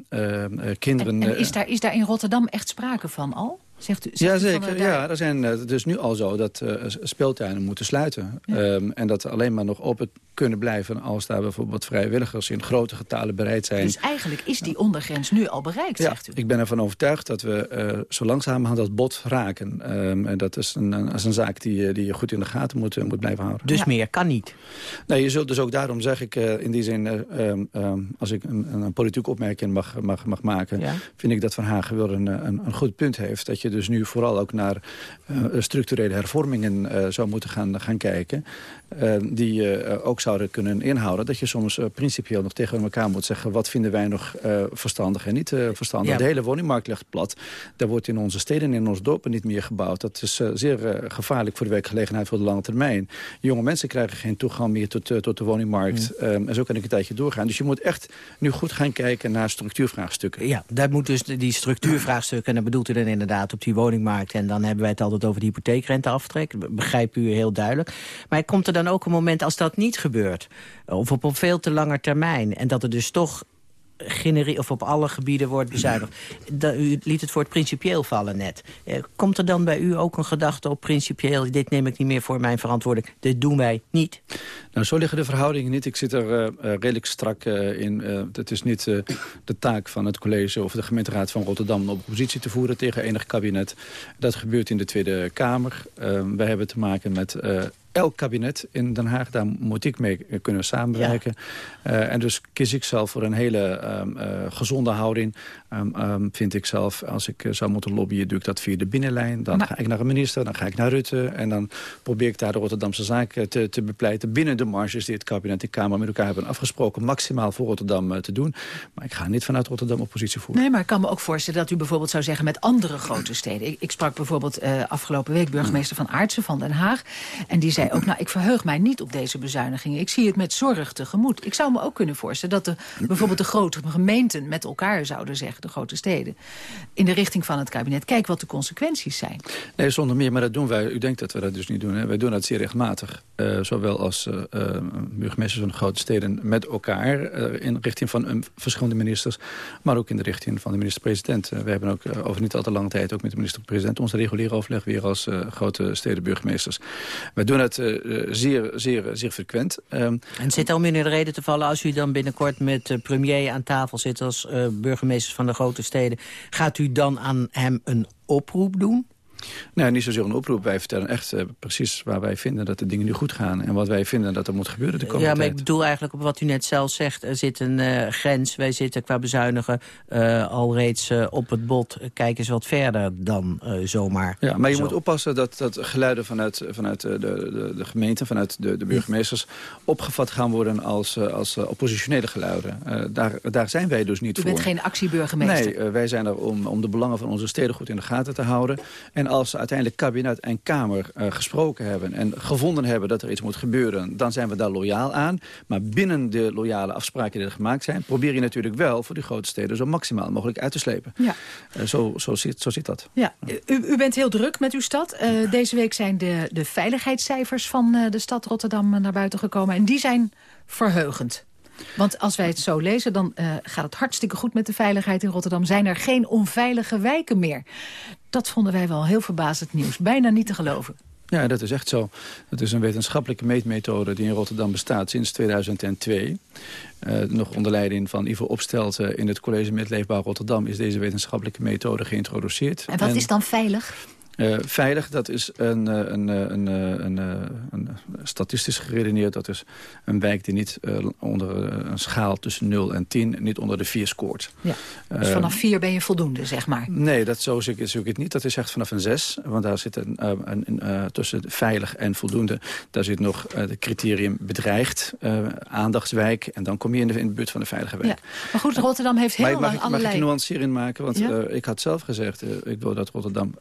I: kinderen...
G: En, en is, daar, is daar in Rotterdam echt sprake van al? Zegt u, zegt
I: ja, zeker.
G: eh,
I: Ja, er zijn, eh, het is nu al zo dat eh, speeltuinen moeten sluiten. Ehm, en dat alleen maar nog open kunnen blijven als daar bijvoorbeeld vrijwilligers in grote getalen bereid zijn.
G: Dus eigenlijk is die ondergrens nu al bereikt,
I: Ja,
G: zegt u.
I: ik ben ervan overtuigd dat we eh, zo langzamerhand dat bot raken. Ehm, en dat is een, een, is een zaak die, je- die je goed in de gaten moet, eh, moet blijven houden.
H: Dus meer kan niet.
I: Nee, je zult dus ook daarom zeg ik eh, in die zin... eh, ehm, als ik een, een, een politieke opmerking mag, mag, mag maken...
H: Ja.
I: vind ik dat Van Hagen wel een, een, een goed punt heeft. Dat je dus nu vooral ook naar eh, structurele hervormingen eh, zou moeten gaan, gaan kijken. eh, die ook zouden kunnen inhouden. Dat je soms principieel nog tegen elkaar moet zeggen... wat vinden wij nog verstandig en niet verstandig.
H: Ja.
I: De hele woningmarkt ligt plat. Daar wordt in onze steden en in onze dorpen niet meer gebouwd. Dat is zeer gevaarlijk voor de werkgelegenheid voor de lange termijn. Jonge mensen krijgen geen toegang meer tot, tot de woningmarkt. Ehm, en zo kan ik een tijdje doorgaan. Dus je moet echt nu goed gaan kijken naar structuurvraagstukken.
H: Ja, daar moet dus die structuurvraagstukken... en dan bedoelt u dan inderdaad op die woningmarkt... en dan hebben wij het altijd over de hypotheekrenteaftrek. Be- Begrijp u heel duidelijk. Maar komt er dan ook een moment als dat niet gebeurt... of op een veel te langer termijn... en dat er dus toch genere- of op alle gebieden wordt bezuinigd. Da- u liet het voor het principieel vallen net. Eh, komt er dan bij u ook een gedachte op principieel... dit neem ik niet meer voor mijn verantwoording, dit doen wij niet?
I: Nou, zo liggen de verhoudingen niet. Ik zit er eh, eh, redelijk strak in. Het is niet de taak van het college of de gemeenteraad van Rotterdam... om oppositie te voeren tegen enig kabinet. Dat gebeurt in de Tweede Kamer. Wij hebben te maken met... Elk kabinet in Den Haag, daar moet ik mee kunnen samenwerken. Eh, en dus kies ik zelf voor een hele ehm, eh, gezonde houding. Ehm, ehm, vind ik zelf, als ik eh, zou moeten lobbyen, doe ik dat via de binnenlijn. Dan
G: Maar-
I: ga ik naar een minister, dan ga ik naar Rutte. En dan probeer ik daar de Rotterdamse zaak eh, te, te bepleiten... binnen de marges die het kabinet en de Kamer met elkaar hebben afgesproken... maximaal voor Rotterdam te doen. Maar ik ga niet vanuit Rotterdam oppositie voeren.
G: Nee, maar ik kan me ook voorstellen dat u bijvoorbeeld zou zeggen... met andere grote steden. Ik, ik sprak bijvoorbeeld afgelopen week burgemeester van Aartsen van Den Haag. En die zei ook, nou, ik verheug mij niet op deze bezuinigingen. Ik zie het met zorg tegemoet. Ik zou me ook kunnen voorstellen dat de, bijvoorbeeld de grote gemeenten... met elkaar zouden zeggen, de grote steden... in de richting van het kabinet, kijk wat de consequenties zijn.
I: Nee, zonder meer, maar dat doen wij. U denkt dat we dat dus niet doen. Hè? Wij doen dat zeer regelmatig. Eh, zowel als eh, burgemeesters van de grote steden met elkaar... in richting van verschillende ministers... maar ook in de richting van de minister-president. We hebben ook over niet al te lange tijd... ook met de minister-president ons reguliere overleg... weer als grote stedenburgemeesters. Wij doen het eh, eh, zeer, zeer, zeer frequent. Ehm,
H: En zit al in de reden te vallen als u dan binnenkort met de premier aan tafel zit als eh, burgemeester van de grote steden. Gaat u dan aan hem een oproep doen?
I: Nee, niet zozeer een oproep. Wij vertellen echt eh, precies waar wij vinden dat de dingen nu goed gaan. En wat wij vinden dat er moet gebeuren de komende
H: Ja, maar ik
I: tijd.
H: bedoel eigenlijk op wat u net zelf zegt. Er zit een eh, grens. Wij zitten qua bezuinigen eh, al reeds op het bot. Kijk eens wat verder dan eh, zomaar.
I: Ja, maar je
H: Zo.
I: moet oppassen dat, dat geluiden vanuit, vanuit de, de, de gemeente, vanuit de, de burgemeesters... opgevat gaan worden als, als oppositionele geluiden. Eh, daar, daar zijn wij dus niet
G: U
I: voor.
G: bent geen actieburgemeester.
I: Nee, wij zijn er om, om de belangen van onze steden goed in de gaten te houden. En als uiteindelijk kabinet en Kamer eh, gesproken hebben... en gevonden hebben dat er iets moet gebeuren... dan zijn we daar loyaal aan. Maar binnen de loyale afspraken die er gemaakt zijn... probeer je natuurlijk wel voor die grote steden... zo maximaal mogelijk uit te slepen.
G: Ja.
I: Eh, zo, zo, zit, zo zit dat.
G: Ja, u, u bent heel druk met uw stad. Eh, deze week zijn de, de veiligheidscijfers van de stad Rotterdam naar buiten gekomen. En die zijn verheugend. Want als wij het zo lezen, dan gaat het hartstikke goed met de veiligheid in Rotterdam. Zijn er geen onveilige wijken meer. Dat vonden wij wel heel verbazend nieuws. Bijna niet te geloven.
I: Ja, dat is echt zo. Het is een wetenschappelijke meetmethode die in Rotterdam bestaat sinds 2002. Eh, nog onder leiding van Ivo Opstelten in het College met Leefbaar Rotterdam... is deze wetenschappelijke methode geïntroduceerd.
G: En wat is dan veilig?
I: Eh, veilig, dat is een, eh, een, eh, een, een, statistisch geredeneerd. Dat is een wijk die niet onder een schaal tussen 0 en 10... niet onder de 4 scoort.
G: Ja. Dus vanaf vier ben je voldoende, zeg maar.
I: Nee, dat zo zie ik, zie ik het niet. Dat is echt vanaf een 6. Want daar zit een, tussen veilig en voldoende... daar zit nog het criterium bedreigd, aandachtswijk... en dan kom je in de, in de buurt van de veilige wijk.
G: Ja. Maar goed, Rotterdam heeft heel
I: Maar mag,
G: lang
I: ik- mag
G: allerlei...
I: ik een nuancering maken? Want
G: Ja?
I: ik had zelf gezegd, ik wil dat Rotterdam...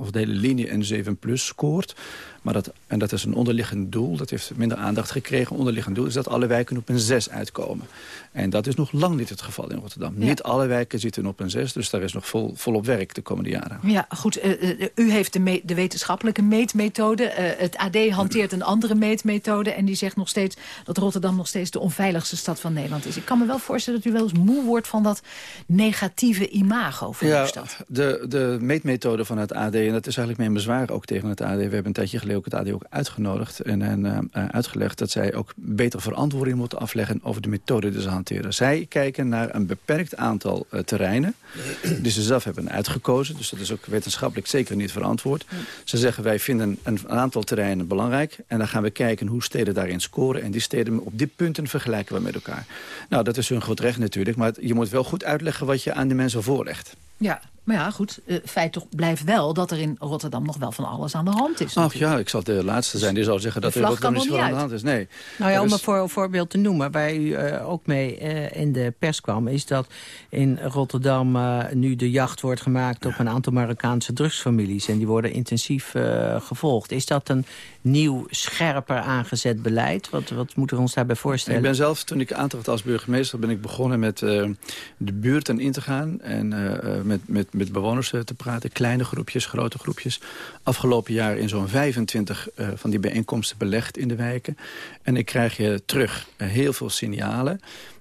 I: of de hele linie een 7 plus scoort. Maar dat, en dat is een onderliggend doel, dat heeft minder aandacht gekregen. onderliggend doel is dat alle wijken op een 6 uitkomen. En dat is nog lang niet het geval in Rotterdam. Niet alle wijken zitten op een 6, dus daar is nog vol, volop werk de komende jaren.
G: Ja, goed. Uh, u heeft de, de wetenschappelijke meetmethode. Uh, het AD hanteert een andere meetmethode. En die zegt nog steeds dat Rotterdam nog steeds de onveiligste stad van Nederland is. Ik kan me wel voorstellen dat u wel eens moe wordt van dat negatieve imago van
I: ja,
G: uw stad.
I: De, de meetmethode van het AD, en dat is eigenlijk mijn bezwaar ook tegen het AD. We hebben een tijdje geleden ook het AD ook uitgenodigd en, en uh, uitgelegd... dat zij ook beter verantwoording moeten afleggen over de methode die ze hanteren. Zij kijken naar een beperkt aantal uh, terreinen die ze zelf hebben uitgekozen. Dus dat is ook wetenschappelijk zeker niet verantwoord. Ze zeggen wij vinden een aantal terreinen belangrijk... en dan gaan we kijken hoe steden daarin scoren... en die steden op die punten vergelijken we met elkaar. Nou, dat is hun goed recht natuurlijk... maar je moet wel goed uitleggen wat je aan de mensen voorlegt.
G: Ja, maar ja, goed, uh, feit toch blijft wel dat er in Rotterdam nog wel van alles aan de hand is.
I: Ach ja, ik zal de laatste zijn die zal zeggen dat er Rotterdam niet veel aan de hand is. Nee.
H: Nou ja, om een voor, voorbeeld te noemen, waar u uh, ook mee uh, in de pers kwam... is dat in Rotterdam nu de jacht wordt gemaakt op een aantal Marokkaanse drugsfamilies. En die worden intensief gevolgd. Is dat een nieuw, scherper aangezet beleid? Wat, wat moeten we ons daarbij voorstellen?
I: Ik ben zelf, toen ik aantrad als burgemeester... ben ik begonnen met de buurten in te gaan en met, met met bewoners eh, te praten. Kleine groepjes, grote groepjes. Afgelopen jaar in zo'n 25 uh, van die bijeenkomsten belegd in de wijken. En ik krijg je terug uh, heel veel signalen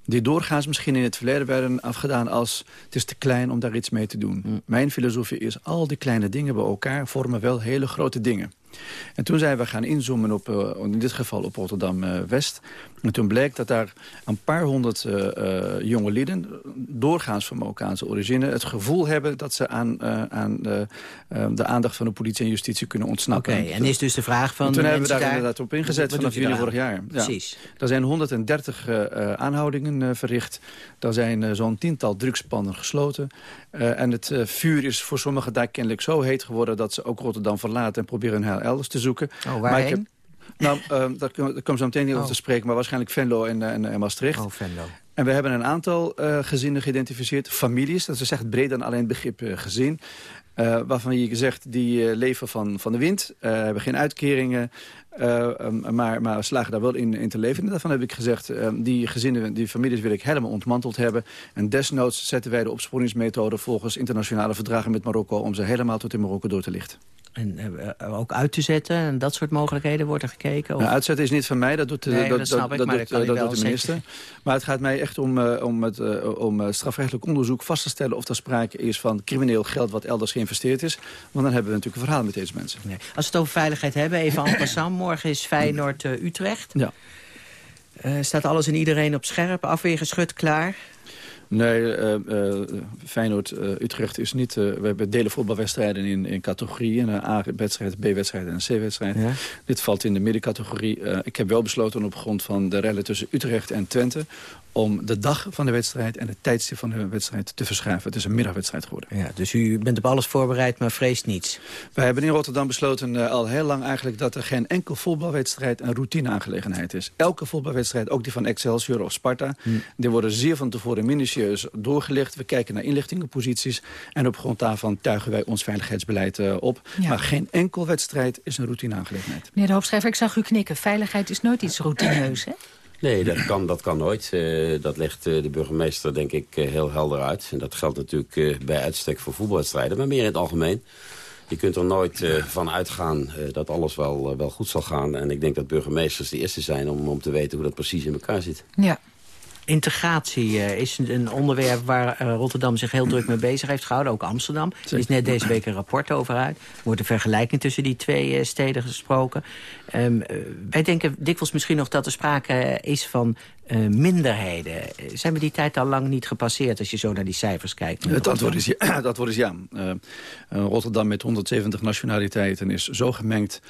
I: die doorgaans misschien in het verleden werden afgedaan als... het is te klein om daar iets mee te doen. Mm. Mijn filosofie is, al die kleine dingen bij elkaar vormen wel hele grote dingen. En toen zijn we gaan inzoomen op, uh, in dit geval op Rotterdam-West. en toen bleek dat daar een paar honderd uh, jonge lieden... doorgaans van Marokkaanse origine... het gevoel hebben dat ze aan, aan de, de, aandacht van de politie en justitie kunnen ontsnappen.
H: Oké, en is dus de vraag van... En
I: toen hebben we daar, daar inderdaad op ingezet vanaf juni vorig jaar. Ja.
H: Precies.
I: Er zijn 130 aanhoudingen verricht. Er zijn zo'n tiental drugspanden gesloten. en het vuur is voor sommigen daar kennelijk zo heet geworden... dat ze ook Rotterdam verlaten en proberen hun elders te zoeken.
H: Oh, waarheen? Maar ik heb,
I: nou, uh, daar, daar kom zo meteen niet oh. over te spreken, maar waarschijnlijk Venlo en, en, en Maastricht.
H: Oh, Venlo.
I: En we hebben een aantal uh, gezinnen geïdentificeerd, families, dat is echt breder dan alleen het begrip uh, gezin. Uh, waarvan je zegt, die leven van, van de wind, hebben geen uitkeringen, um, maar, maar slagen daar wel in, in te leven. En daarvan heb ik gezegd, um, die gezinnen, die families wil ik helemaal ontmanteld hebben. En desnoods zetten wij de opsporingsmethode volgens internationale verdragen met Marokko... om ze helemaal tot in Marokko door te lichten.
H: En uh, ook uit te zetten en dat soort mogelijkheden wordt er gekeken? Of?
I: Nou, uitzetten is niet van mij, dat doet, de, nee, dat, dat, dat, dat, doet, dat doet de minister. Maar het gaat mij echt om, uh, om, het, uh, om strafrechtelijk onderzoek vast te stellen... of er sprake is van crimineel geld wat elders geïnvesteerd is. Want dan hebben we natuurlijk een verhaal met deze mensen.
H: Nee. Als we het over veiligheid hebben, even en passant. Morgen is Feyenoord-Utrecht.
I: Ja.
H: staat alles en iedereen op scherp, afweergeschut, klaar?
I: Nee, uh, uh, Feyenoord-Utrecht is niet... we delen voetbalwedstrijden in, in categorieën. Een A-wedstrijd, B-wedstrijd en een C-wedstrijd. Ja. Dit valt in de middencategorie. ik heb wel besloten op grond van de rellen tussen Utrecht en Twente om de dag van de wedstrijd en het tijdstip van de wedstrijd te verschuiven. Het is een middagwedstrijd geworden.
H: Ja, dus u bent op alles voorbereid, maar vreest niets?
I: Wij hebben in Rotterdam besloten uh, al heel lang eigenlijk... dat er geen enkel voetbalwedstrijd een routineaangelegenheid is. Elke voetbalwedstrijd, ook die van Excelsior of Sparta... Hm. die worden zeer van tevoren minutieus doorgelicht. We kijken naar inlichtingenposities... en op grond daarvan tuigen wij ons veiligheidsbeleid uh, op. Ja. Maar geen enkel wedstrijd is een routineaangelegenheid.
G: Meneer de hoofdschrijver, ik zag u knikken. Veiligheid is nooit iets routineus, hè?
J: Nee, dat kan, dat kan nooit. Uh, dat legt uh, de burgemeester denk ik uh, heel helder uit. En dat geldt natuurlijk bij uitstek voor voetbalwedstrijden, maar meer in het algemeen. Je kunt er nooit van uitgaan dat alles wel, wel goed zal gaan. En ik denk dat burgemeesters de eerste zijn om, om te weten hoe dat precies in elkaar zit.
H: Ja, Integratie uh, is een onderwerp waar uh, Rotterdam zich heel druk mee bezig heeft gehouden. Ook Amsterdam. Er is net deze week een rapport over uit. Er wordt een vergelijking tussen die twee uh, steden gesproken. Um, wij denken dikwijls misschien nog dat er sprake is van uh, minderheden. Zijn we die tijd al lang niet gepasseerd als je zo naar die cijfers kijkt?
I: Het antwoord is ja. Het antwoord is ja. Uh, Rotterdam met 170 nationaliteiten is zo gemengd...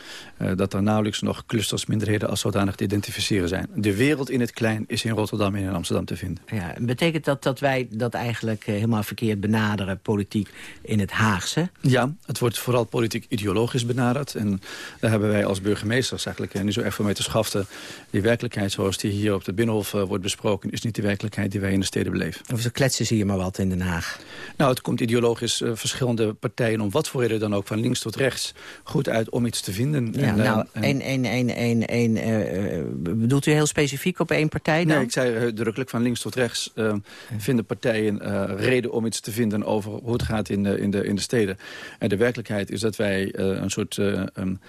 I: Uh, dat er nauwelijks nog clusters minderheden als zodanig te identificeren zijn. De wereld in het klein is in Rotterdam en in Amsterdam. Te vinden.
H: Ja, betekent dat dat wij dat eigenlijk helemaal verkeerd benaderen, politiek, in het Haagse?
I: Ja, het wordt vooral politiek ideologisch benaderd. En daar hebben wij als burgemeesters eigenlijk niet zo erg mee te schaften. Die werkelijkheid zoals die hier op de Binnenhof wordt besproken... is niet de werkelijkheid die wij in de steden beleven.
H: Of ze kletsen zie je maar wat in Den Haag.
I: Nou, het komt ideologisch verschillende partijen... om wat voor reden dan ook, van links tot rechts... goed uit om iets te vinden.
H: Ja, nou, en, en, en, en, en, bedoelt u heel specifiek op één partij dan?
I: Nee, ik zei uitdrukkelijk van links tot rechts... Vinden partijen reden om iets te vinden over hoe het gaat in de, in de, in de steden. En de werkelijkheid is dat wij een soort, um, um,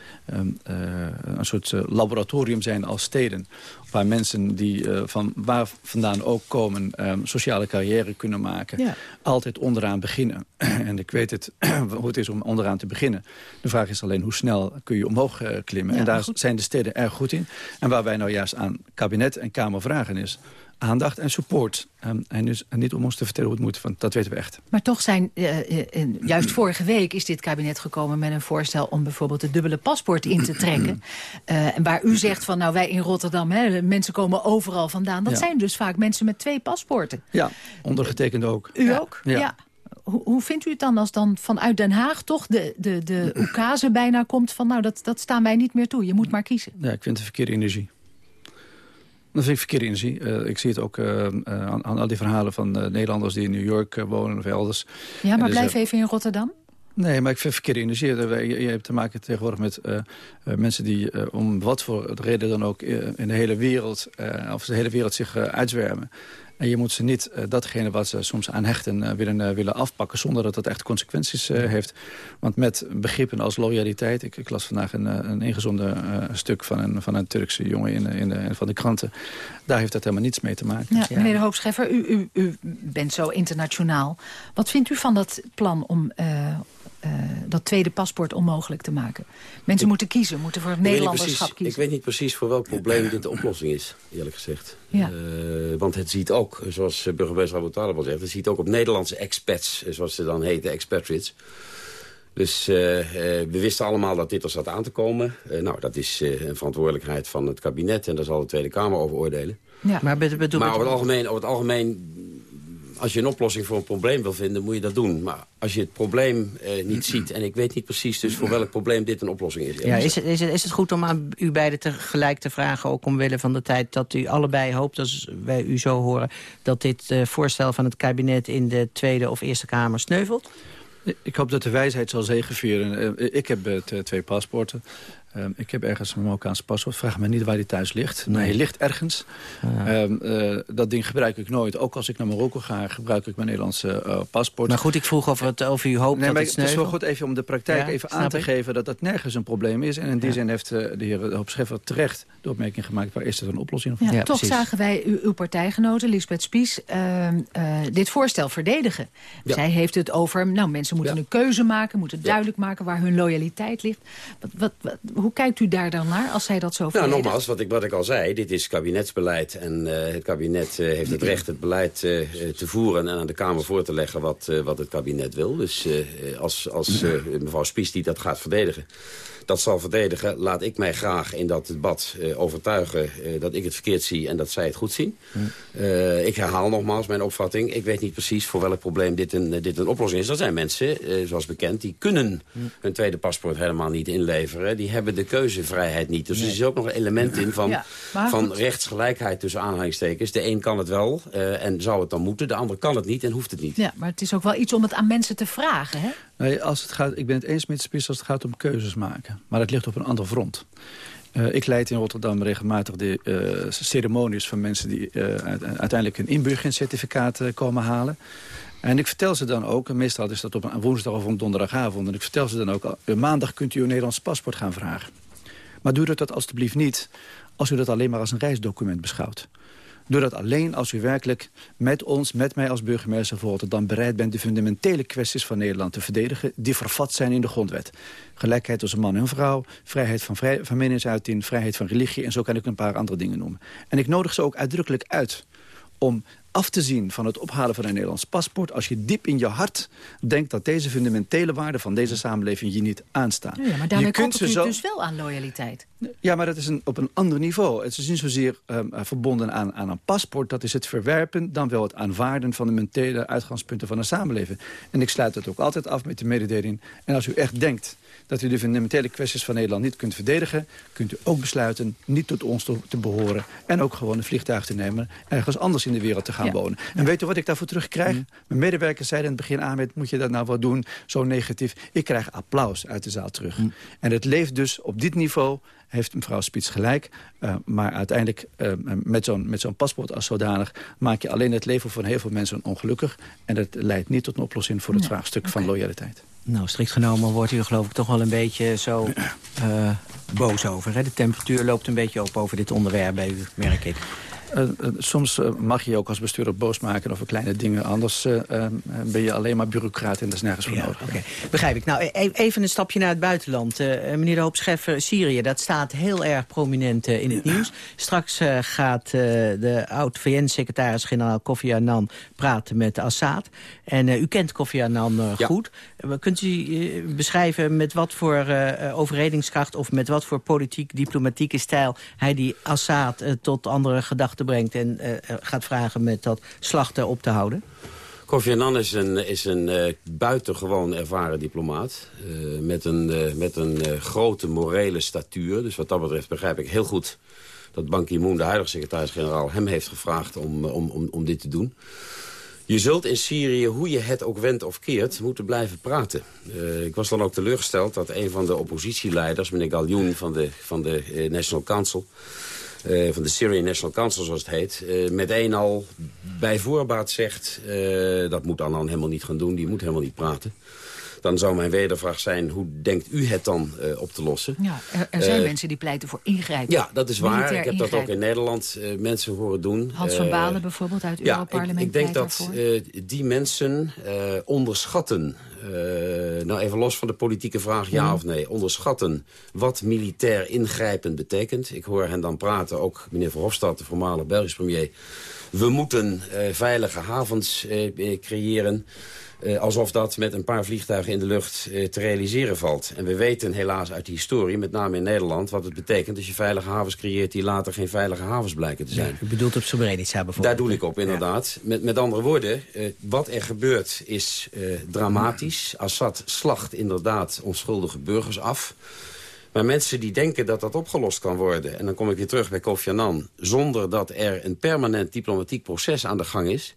I: een soort laboratorium zijn als steden. Waar mensen die van waar vandaan ook komen... Um, sociale carrière kunnen maken. Ja. Altijd onderaan beginnen. en ik weet het, hoe het is om onderaan te beginnen. De vraag is alleen hoe snel kun je omhoog klimmen. Ja, en daar zijn de steden erg goed in. En waar wij nou juist aan kabinet en Kamer vragen is aandacht en support. Um, en, dus, en niet om ons te vertellen hoe het moet, want dat weten we echt.
G: Maar toch zijn, uh, uh, juist vorige week is dit kabinet gekomen met een voorstel... om bijvoorbeeld het dubbele paspoort in te trekken. Uh, en waar u zegt van, nou wij in Rotterdam, hè, mensen komen overal vandaan. Dat ja. zijn dus vaak mensen met twee paspoorten.
I: Ja, ondergetekend ook.
G: U ook? ja. ja. Hoe, vindt u het dan als dan vanuit Den Haag toch de, de, de bijna komt van... nou, dat, dat staan wij niet meer toe, je moet maar kiezen?
I: Ja, ik vind het verkeerde energie. Dat vind ik verkeerde energie. Uh, ik zie het ook uh, aan, aan, al die verhalen van Nederlanders die in New York wonen of elders.
G: Ja, maar dus, blijf even in Rotterdam.
I: Nee, maar ik vind verkeerde energie. Je, je hebt te maken tegenwoordig met mensen die om wat voor reden dan ook in de hele wereld, of de hele wereld zich uitzwermen. En je moet ze niet uh, datgene wat ze soms aan hechten uh, willen, uh, willen afpakken... zonder dat dat echt consequenties heeft. Want met begrippen als loyaliteit... Ik, ik las vandaag een, een ingezonden stuk van een, van een Turkse jongen in, in, in, van de kranten. Daar heeft dat helemaal niets mee te maken.
G: Ja, meneer de Hoopscheffer, u, u, u bent zo internationaal. Wat vindt u van dat plan om... Uh, dat tweede paspoort onmogelijk te maken. Mensen ik, moeten kiezen, moeten voor het Nederlanderschap kiezen.
J: Ik weet niet precies voor welk probleem dit de oplossing is, eerlijk gezegd. Ja. Uh, want het ziet ook, zoals burgemeester Abu zegt... het ziet ook op Nederlandse expats, zoals ze dan heten, expatriates... Dus uh, we wisten allemaal dat dit er zat aan te komen. nou, dat is een verantwoordelijkheid van het kabinet... en daar zal de Tweede Kamer over oordelen.
H: Ja. Maar, bedoel,
J: maar over, het algemeen, over het algemeen als je een oplossing voor een probleem wil vinden, moet je dat doen. Maar als je het probleem eh, niet ziet... en ik weet niet precies dus voor welk probleem dit een oplossing is.
H: Ja, is, het, is, het, is het goed om aan u beiden tegelijk te vragen... ook omwille van de tijd dat u allebei hoopt, als wij u zo horen... dat dit uh, voorstel van het kabinet in de Tweede of Eerste Kamer sneuvelt?
I: Ik hoop dat de wijsheid zal zegevieren. Uh, ik heb twee paspoorten. Um, ik heb ergens een Marokkaanse paspoort. Vraag me niet waar die thuis ligt. Nee, hij ligt ergens. Ja. Um, uh, dat ding gebruik ik nooit. Ook als ik naar Marokko ga, gebruik ik mijn Nederlandse uh, paspoort.
H: Maar goed, ik vroeg of, het, of u hoopt nee, dat het
I: Het is wel goed even om de praktijk ja, even aan te ik? geven... dat dat nergens een probleem is. En in die ja. zin heeft uh, de heer Hoop Scheffer terecht de opmerking gemaakt... waar is er een oplossing
G: voor? Ja, toch precies. zagen wij uw, uw partijgenote, Lisbeth Spies... dit voorstel verdedigen. Zij heeft het over, nou, mensen moeten een keuze maken... moeten duidelijk maken waar hun loyaliteit ligt. Wat, wat, wat hoe kijkt u daar dan naar, als zij dat zo
J: Nou, nogmaals, wat ik, wat ik al zei, dit is kabinetsbeleid. En uh, het kabinet uh, heeft het recht het beleid uh, te voeren... en aan de Kamer voor te leggen wat, wat het kabinet wil. Dus als, als mevrouw Spies die dat gaat verdedigen dat zal verdedigen, laat ik mij graag in dat debat uh, overtuigen uh, dat ik het verkeerd zie en dat zij het goed zien. Uh, ik herhaal nogmaals mijn opvatting. Ik weet niet precies voor welk probleem dit een, dit een oplossing is. Er zijn mensen, zoals bekend, die kunnen hun tweede paspoort helemaal niet inleveren. Die hebben de keuzevrijheid niet. Dus nee. er is ook nog een element in van, ja, van rechtsgelijkheid tussen aanhalingstekens. De een kan het wel en zou het dan moeten. De ander kan het niet en hoeft het niet.
G: Ja, maar het is ook wel iets om het aan mensen te vragen, hè?
I: Nee, als het gaat, ik ben het eens met Spits als het gaat om keuzes maken. Maar het ligt op een ander front. Uh, ik leid in Rotterdam regelmatig de uh, ceremonies van mensen... die uh, uiteindelijk een inburgeringscertificaat komen halen. En ik vertel ze dan ook, en meestal is dat op een woensdag of een donderdagavond... en ik vertel ze dan ook, maandag kunt u een Nederlands paspoort gaan vragen. Maar doe dat alstublieft niet als u dat alleen maar als een reisdocument beschouwt. Doe dat alleen als u werkelijk met ons, met mij als burgemeester van Rotterdam... bereid bent de fundamentele kwesties van Nederland te verdedigen... die vervat zijn in de grondwet. Gelijkheid tussen man en vrouw, vrijheid van, van meningsuiting... vrijheid van religie en zo kan ik een paar andere dingen noemen. En ik nodig ze ook uitdrukkelijk uit om af te zien van het ophalen van een Nederlands paspoort... als je diep in je hart denkt dat deze fundamentele waarden van deze samenleving je niet aanstaan.
G: Ja, maar daarmee komt het zo... dus wel aan loyaliteit.
I: Ja, maar dat is een, op een ander niveau. Het is niet zozeer um, verbonden aan, aan een paspoort. Dat is het verwerpen, dan wel het aanvaarden... van de mentele uitgangspunten van een samenleving. En ik sluit het ook altijd af met de mededeling. En als u echt denkt dat u de fundamentele kwesties van Nederland niet kunt verdedigen... kunt u ook besluiten niet tot ons te, behoren... en ook gewoon een vliegtuig te nemen... ergens anders in de wereld te gaan wonen. En weet u wat ik daarvoor terugkrijg? Mm. Mijn medewerkers zeiden in het begin... Ahmed, moet je dat nou wat doen? Zo negatief. Ik krijg applaus uit de zaal terug. Mm. En het leeft dus op dit niveau heeft mevrouw Spits gelijk. Uh, maar uiteindelijk uh, met zo'n zo'n paspoort als zodanig... maak je alleen het leven van heel veel mensen ongelukkig. En dat leidt niet tot een oplossing voor het vraagstuk van loyaliteit.
H: Nou, strikt genomen wordt u geloof ik toch wel een beetje zo uh, boos over. Hè? De temperatuur loopt een beetje op over dit onderwerp bij u, merk ik.
I: Uh, soms uh, mag je ook als bestuurder boos maken over kleine dingen. Anders ben je alleen maar bureaucraat en dat is nergens voor ja, nodig.
H: Okay. Begrijp ik. Nou, e even een stapje naar het buitenland. meneer de Hoop Scheffer, Syrië, dat staat heel erg prominent in het nieuws. Straks gaat de oud-VN-secretaris-generaal Kofi Annan praten met Assad. En u kent Kofi Annan goed. Kunt u beschrijven met wat voor overredingskracht... of met wat voor politiek, diplomatieke stijl... hij die Assad tot andere gedachten brengt... en gaat vragen met dat slachten op te houden?
J: Kofi Annan is een, is een buitengewoon ervaren diplomaat. Met een, met een grote morele statuur. Dus wat dat betreft begrijp ik heel goed dat Ban Ki-moon, de huidige secretaris-generaal... hem heeft gevraagd om, om, om, om dit te doen. Je zult in Syrië, hoe je het ook wendt of keert, moeten blijven praten. Uh, ik was dan ook teleurgesteld dat een van de oppositieleiders, meneer Galjoen van de, van de National Council... Uh, van de Syrian National Council, zoals het heet... Meteen al bij voorbaat zegt... Dat moet dan helemaal niet gaan doen, die moet helemaal niet praten. Dan zou mijn wedervraag zijn, hoe denkt u het dan op te lossen?
G: Ja, er, er zijn mensen die pleiten voor ingrijpen.
J: Ja, dat is waar. Ik heb dat ook in Nederland mensen horen doen.
G: Hans van Balen bijvoorbeeld uit het ja, Europarlement
J: ik, ik denk dat die mensen onderschatten uh, nou even los van de politieke vraag ja of nee. Onderschatten wat militair ingrijpen betekent. Ik hoor hen dan praten, ook meneer Verhofstadt, de voormalige Belgisch premier. We moeten uh, veilige havens uh, creëren. Uh, alsof dat met een paar vliegtuigen in de lucht uh, te realiseren valt. En we weten helaas uit de historie, met name in Nederland... wat het betekent als je veilige havens creëert... die later geen veilige havens blijken te zijn.
H: Ja, u bedoelt op Srebrenica bijvoorbeeld?
J: Daar doe ik op, inderdaad. Ja. Met, met andere woorden, uh, wat er gebeurt is dramatisch. Assad slacht inderdaad onschuldige burgers af... Maar mensen die denken dat dat opgelost kan worden... en dan kom ik weer terug bij Kofi Annan... zonder dat er een permanent diplomatiek proces aan de gang is...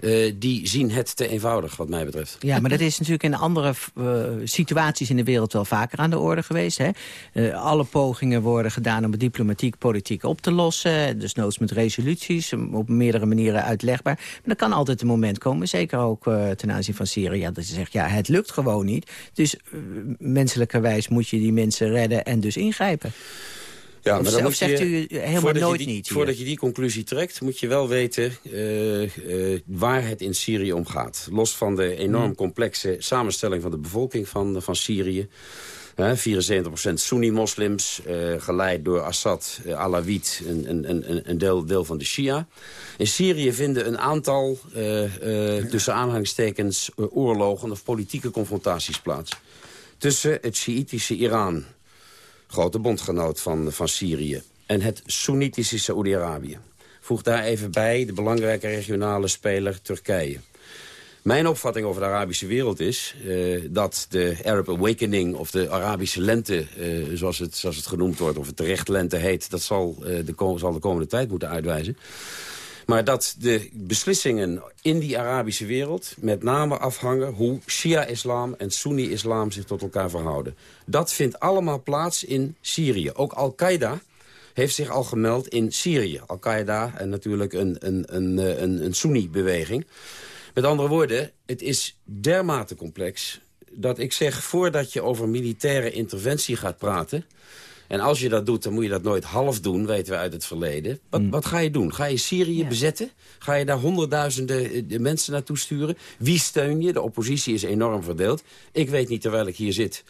J: Uh, die zien het te eenvoudig, wat mij betreft.
H: Ja, maar dat is natuurlijk in andere uh, situaties in de wereld wel vaker aan de orde geweest. Hè? Uh, alle pogingen worden gedaan om het diplomatiek politiek op te lossen. Dus noods met resoluties, op meerdere manieren uitlegbaar. Maar er kan altijd een moment komen, zeker ook ten aanzien van Syrië... dat je zegt, ja, het lukt gewoon niet. Dus menselijkerwijs moet je die mensen redden en dus ingrijpen. Ja, maar dan of, zegt u helemaal nooit
J: die,
H: niet?
J: Voordat je die conclusie trekt, moet je wel weten uh, uh, waar het in Syrië om gaat. Los van de enorm hmm. complexe samenstelling van de bevolking van, van Syrië. Uh, 74% Sunni-moslims, geleid door Assad, uh, Alawit, een, een, een, een deel, deel van de Shia. In Syrië vinden een aantal, tussen aanhangstekens, oorlogen of politieke confrontaties plaats. Tussen het Sjiitische Iran grote bondgenoot van, van Syrië. En het Soenitische Saoedi-Arabië. Voeg daar even bij de belangrijke regionale speler Turkije. Mijn opvatting over de Arabische wereld is uh, dat de Arab Awakening of de Arabische lente, uh, zoals, het, zoals het genoemd wordt, of het terecht lente heet, dat zal, uh, de, zal de komende tijd moeten uitwijzen. Maar dat de beslissingen in die Arabische wereld met name afhangen... hoe Shia-islam en Sunni-islam zich tot elkaar verhouden. Dat vindt allemaal plaats in Syrië. Ook Al-Qaeda heeft zich al gemeld in Syrië. Al-Qaeda en natuurlijk een, een, een, een, een Sunni-beweging. Met andere woorden, het is dermate complex dat ik zeg... voordat je over militaire interventie gaat praten... En als je dat doet, dan moet je dat nooit half doen, weten we uit het verleden. Wat, mm. wat ga je doen? Ga je Syrië bezetten? Ga je daar honderdduizenden eh, mensen naartoe sturen? Wie steun je? De oppositie is enorm verdeeld. Ik weet niet, terwijl ik hier zit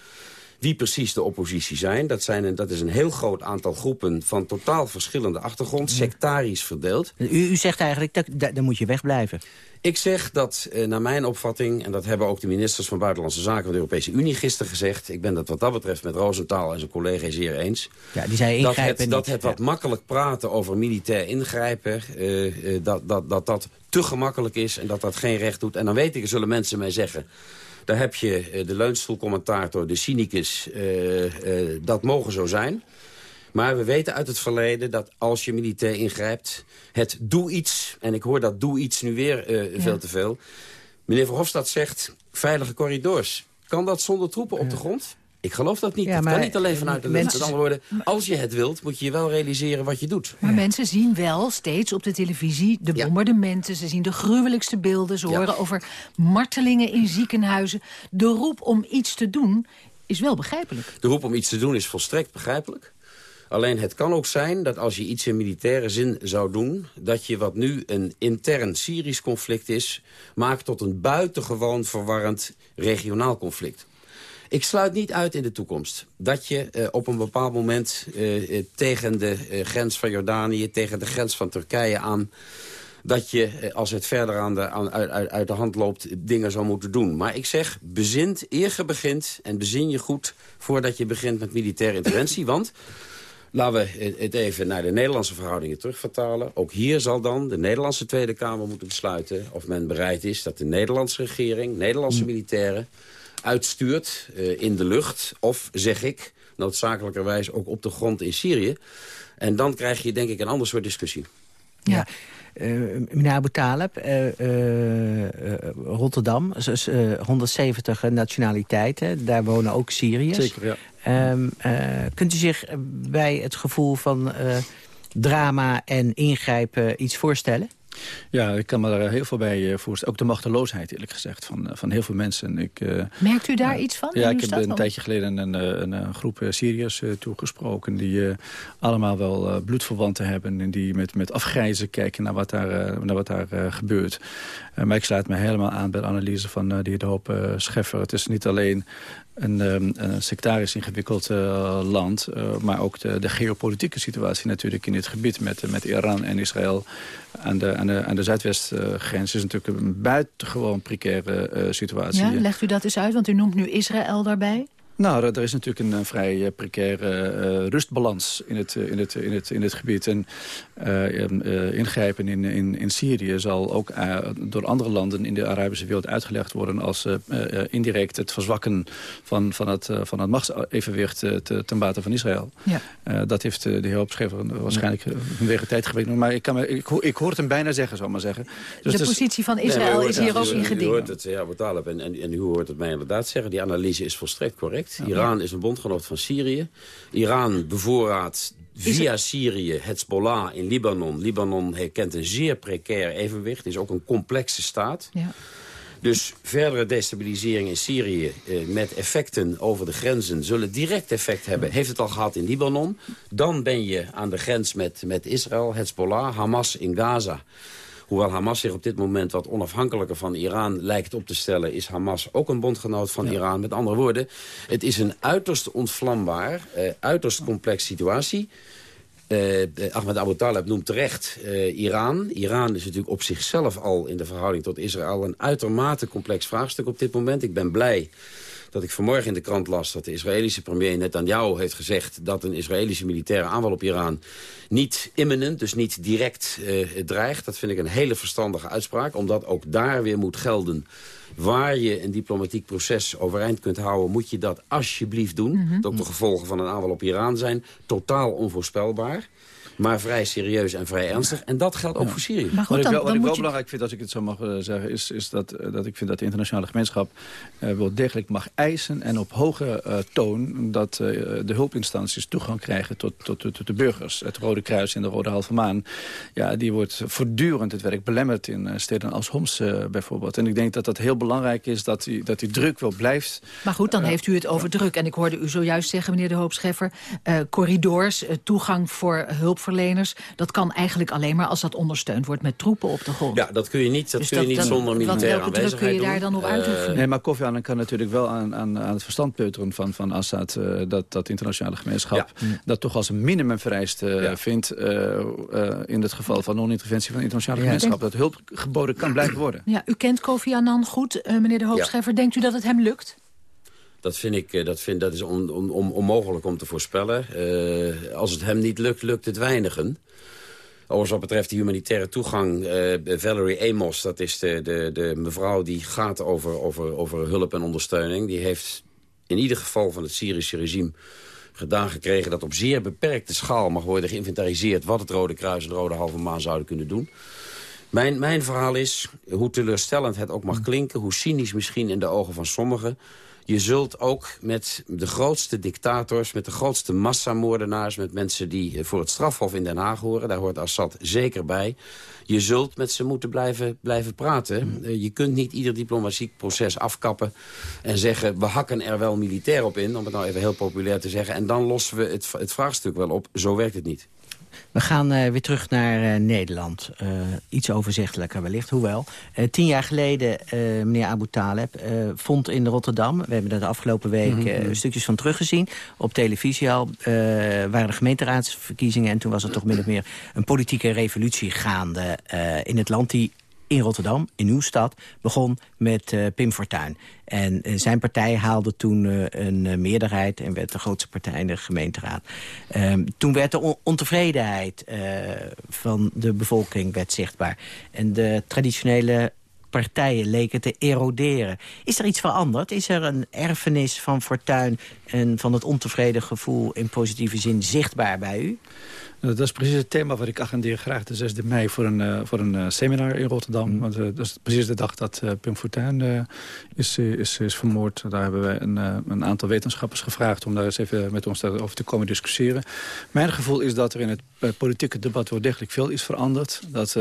J: wie precies de oppositie zijn. Dat, zijn een, dat is een heel groot aantal groepen van totaal verschillende achtergrond, sectarisch verdeeld.
H: U, u zegt eigenlijk, dat, dat, dan moet je wegblijven.
J: Ik zeg dat, eh, naar mijn opvatting... en dat hebben ook de ministers van Buitenlandse Zaken... van de Europese Unie gisteren gezegd... ik ben dat wat dat betreft met Roosentaal en zijn collega zeer eens...
H: Ja, die zei
J: dat
H: ingrijpen
J: het, dat het wat makkelijk praten over militair ingrijpen... eh, eh, dat, dat, dat dat te gemakkelijk is en dat dat geen recht doet. En dan weet ik, er zullen mensen mij zeggen... daar heb je eh, de leunstoelcommentator, de cynicus... eh, eh, dat mogen zo zijn... Maar we weten uit het verleden dat als je militair ingrijpt... het doe iets, en ik hoor dat doe iets nu weer veel te veel... Meneer Verhofstadt zegt veilige corridors. Kan dat zonder troepen op de grond? Ik geloof dat niet.
G: Ja,
J: het kan niet alleen vanuit de lucht.
G: mensen-
J: Met andere woorden, als je het wilt, moet je je wel realiseren wat je doet.
G: Maar mensen zien wel steeds op de televisie de bombardementen. Ze zien de gruwelijkste beelden. Ze
J: Ja.
G: horen over martelingen in ziekenhuizen. De roep om iets te doen is wel begrijpelijk.
J: De roep om iets te doen is volstrekt begrijpelijk. Alleen het kan ook zijn dat als je iets in militaire zin zou doen... dat je wat nu een intern Syrisch conflict is... maakt tot een buitengewoon verwarrend regionaal conflict. Ik sluit niet uit in de toekomst dat je eh, op een bepaald moment... eh, eh, tegen de grens van Jordanië, tegen de grens van Turkije aan... dat je, als het verder aan de, aan, uit, uit- uit de hand loopt, dingen zou moeten doen. Maar ik zeg, bezint, eer je begint en bezin je goed... voordat je begint met militaire interventie, want... Laten we het even naar de Nederlandse verhoudingen terugvertalen. Ook hier zal dan de Nederlandse Tweede Kamer moeten besluiten... of men bereid is dat de Nederlandse regering, Nederlandse militairen... uitstuurt eh, in de lucht of, zeg ik, noodzakelijkerwijs ook op de grond in Syrië. En dan krijg je denk ik een ander soort discussie.
H: Ja. Eh, meneer Abu Talib, eh, eh, eh, Rotterdam, z- z- eh, 170 nationaliteiten, daar wonen ook Syriërs.
I: Zeker, ja.
H: Ehm, eh, kunt u zich bij het gevoel van eh, drama en ingrijpen iets voorstellen?
I: Ja, ik kan me daar heel veel bij eh, voorstellen. Ook de machteloosheid, eerlijk gezegd, van, eh, van heel veel mensen. Ik, eh,
G: Merkt u daar iets van?
I: Ja, ik heb een tijdje geleden een, een, een, groep Syriërs toegesproken... die allemaal wel bloedverwanten hebben... en die met, met afgrijzen kijken naar wat daar, naar wat daar gebeurt. Maar ik sluit me helemaal aan bij de analyse van eh, de heer De Hoop Scheffer. Het is niet alleen een, ehm, een sectarisch ingewikkeld eh, land... eh, maar ook de, de geopolitieke situatie natuurlijk in dit gebied... met, met Iran en Israël aan de, aan de, aan de zuidwestgrens... is natuurlijk een buitengewoon precaire eh, situatie.
G: Ja, legt u dat eens uit, want u noemt nu Israël daarbij.
I: Nou, er is natuurlijk een, eh, vrij eh, precaire eh, rustbalans in het, in, het, in, het, in het gebied. En eh, em, eh, ingrijpen in, in, in Syrië zal ook eh, door andere landen in de Arabische wereld uitgelegd worden... als eh, eh, indirect het verzwakken van, van, het, van het machtsevenwicht te, ten bate van Israël.
G: Ja.
I: Eh, dat heeft de heer Opschrijver waarschijnlijk vanwege tijd geweten. Maar ik, kan me, ik, ho- ik hoor het hem bijna zeggen, zal ik maar zeggen. Dus
G: de positie van Israël is hier ook in
J: U hoort het, ja, en, en, en u hoort het mij inderdaad zeggen. Die analyse is volstrekt correct. Iran is een bondgenoot van Syrië. Iran bevoorraadt via Syrië Hezbollah in Libanon. Libanon herkent een zeer precair evenwicht. is ook een complexe staat.
G: Ja.
J: Dus verdere destabilisering in Syrië eh, met effecten over de grenzen... zullen direct effect hebben. Heeft het al gehad in Libanon. Dan ben je aan de grens met, met Israël, Hezbollah, Hamas in Gaza. Hoewel Hamas zich op dit moment wat onafhankelijker van Iran lijkt op te stellen... is Hamas ook een bondgenoot van Iran. Met andere woorden, het is een uiterst ontvlambaar, eh, uiterst complex situatie... Eh, Ahmed Abu Talib noemt terecht eh, Iran. Iran is natuurlijk op zichzelf al in de verhouding tot Israël... een uitermate complex vraagstuk op dit moment. Ik ben blij dat ik vanmorgen in de krant las... dat de Israëlische premier Netanyahu heeft gezegd... dat een Israëlische militaire aanval op Iran niet imminent, dus niet direct eh, dreigt. Dat vind ik een hele verstandige uitspraak, omdat ook daar weer moet gelden... waar je een diplomatiek proces overeind kunt houden... moet je dat alsjeblieft doen.
G: Mhm.
J: Dat ook de gevolgen van een aanval op Iran zijn totaal onvoorspelbaar... maar vrij serieus en vrij ernstig. En dat geldt ook voor Syrië.
G: Maar goed,
I: wat ik wel, wat
G: dan
I: ik
G: moet
I: wel
G: je-
I: belangrijk vind, als ik het zo mag eh, zeggen... is, is dat, eh, dat ik vind dat de internationale gemeenschap eh, wel degelijk mag eisen... en op hoge eh, toon dat eh, de hulpinstanties toegang krijgen tot, tot, tot, tot de burgers. Het Rode Kruis en de Rode Halve Maan. Ja, die wordt voortdurend het werk belemmerd in eh, steden als Homs bijvoorbeeld. En ik denk dat dat heel belangrijk is dat die, dat die druk wel blijft.
G: Maar goed, dan heeft u het over druk. En ik hoorde u zojuist zeggen, meneer De Hoop Scheffer... eh, corridors, toegang voor hulp voor hulpverleners. Dat kan eigenlijk alleen maar als dat ondersteund wordt met troepen op de grond.
J: Ja, dat kun je niet, dat
G: Dus
J: kun je
G: dat-
J: niet
G: dat-
J: zonder
G: wat-
J: militaire
G: welke druk
J: aanwezigheid
G: kun je daar
J: doen.
G: dan op
J: Eh,
G: uitoefenen?
I: Nee, maar Kofi Annan kan natuurlijk wel aan, aan, aan het verstand peuteren van, van Assad... eh, dat, dat internationale gemeenschap dat toch als een minimum vereist eh, vindt... eh, eh, in het geval van non-interventie van de internationale
G: Ja.
I: gemeenschap... dat hulp geboden kan blijven worden.
G: Ja, u kent Kofi Annan goed, eh, meneer de Hoofdschrijver. Denkt u dat het hem lukt?
J: Dat vind ik, eh, dat vind, dat is on, on- on- onmogelijk om te voorspellen. Eh, als het hem niet lukt, lukt het weinigen. Overigens wat betreft die humanitaire toegang, eh, Valerie Amos... dat is de, de, de mevrouw die gaat over, over, over hulp en ondersteuning... die heeft in ieder geval van het Syrische regime gedaan gekregen... dat op zeer beperkte schaal mag worden geïnventariseerd... wat het Rode Kruis en de Rode Halve Maan zouden kunnen doen. Mijn, mijn verhaal is, hoe teleurstellend het ook mag klinken... hoe cynisch misschien in de ogen van sommigen... je zult ook met de grootste dictators... met de grootste massamoordenaars... met mensen die eh, voor het strafhof in Den Haag horen... daar hoort Assad zeker bij... je zult met ze moeten blijven, blijven praten. Eh, je kunt niet ieder diplomatiek proces afkappen... en zeggen, we hakken er wel militair op in... om het nou even heel populair te zeggen... en dan lossen we het, het vraagstuk wel op. Zo werkt het niet.
H: We gaan eh, weer terug naar eh, Nederland. Eh, iets overzichtelijker wellicht, hoewel. Tien jaar geleden, meneer Abu Taleb, vond in Rotterdam... we hebben er de afgelopen week
R: Mhm.
H: eh, stukjes van teruggezien... op televisie al, waren de gemeenteraadsverkiezingen... en toen was er toch min of meer een politieke revolutie gaande in het land... die in Rotterdam, in uw stad, begon met eh, Pim Fortuyn. En eh, zijn partij haalde toen eh, een meerderheid... en werd de grootste partij in de gemeenteraad. Ehm, toen werd de on- ontevredenheid van de bevolking werd zichtbaar. En de traditionele partijen leken te eroderen. Is er iets veranderd? Is er een erfenis van Fortuyn... en van het ontevreden gevoel in positieve zin zichtbaar bij u?
I: Nou, dat is precies het thema wat ik agendeer graag de 6 mei voor een, eh, voor een eh, seminar in Rotterdam. Want, eh, dat is precies de dag dat Pim Fortuyn is, is, is vermoord. Daar hebben wij een, een aantal wetenschappers gevraagd om daar eens even met ons over te komen discussiëren. Mijn gevoel is dat er in het politieke debat wel degelijk veel is veranderd. Dat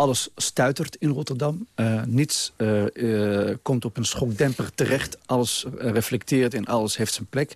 I: alles stuitert in Rotterdam. Eh, niets eh, eh, komt op een schokdemper terecht. Alles reflecteert en alles heeft zijn plek.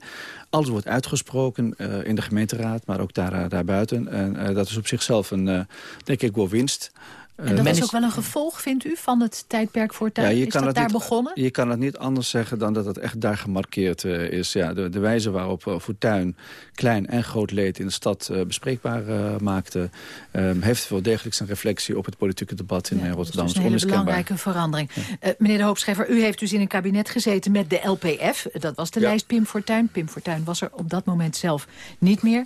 I: Alles wordt uitgesproken in de gemeenteraad, maar ook daar, daarbuiten. En dat is op zichzelf een, denk ik, wel winst.
G: En dat
I: Eh,
G: is ook wel een gevolg, vindt u, van het tijdperk Fortuyn? is dat
I: het
G: daar
I: niet,
G: begonnen?
I: Je kan het niet anders zeggen dan dat het echt daar gemarkeerd eh, is. Ja, de, de wijze waarop uh, Fortuyn klein en groot leed in de stad uh, bespreekbaar maakte... Um, heeft wel degelijk zijn reflectie op het politieke debat in ja, Rotterdam.
G: Dat is een hele belangrijke verandering. Ja. Meneer de Hoopschrijver, u heeft dus in een kabinet gezeten met de LPF. Dat was de ja. lijst Pim Fortuyn. Pim Fortuyn was er op dat moment zelf niet meer.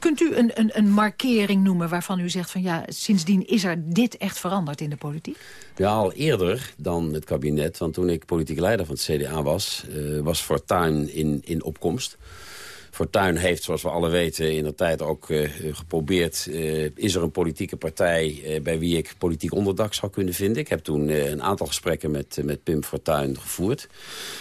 G: Kunt u een, een, een markering noemen waarvan u zegt van ja, sindsdien is er dit echt veranderd in de politiek?
J: Ja, al eerder dan het kabinet. Want toen ik politieke leider van het CDA was, uh, was Fortuyn in, in opkomst. Fortuyn heeft, zoals we alle weten, in de tijd ook uh, geprobeerd... Uh, is er een politieke partij uh, bij wie ik politiek onderdak zou kunnen vinden. Ik heb toen een aantal gesprekken met, met Pim Fortuyn gevoerd.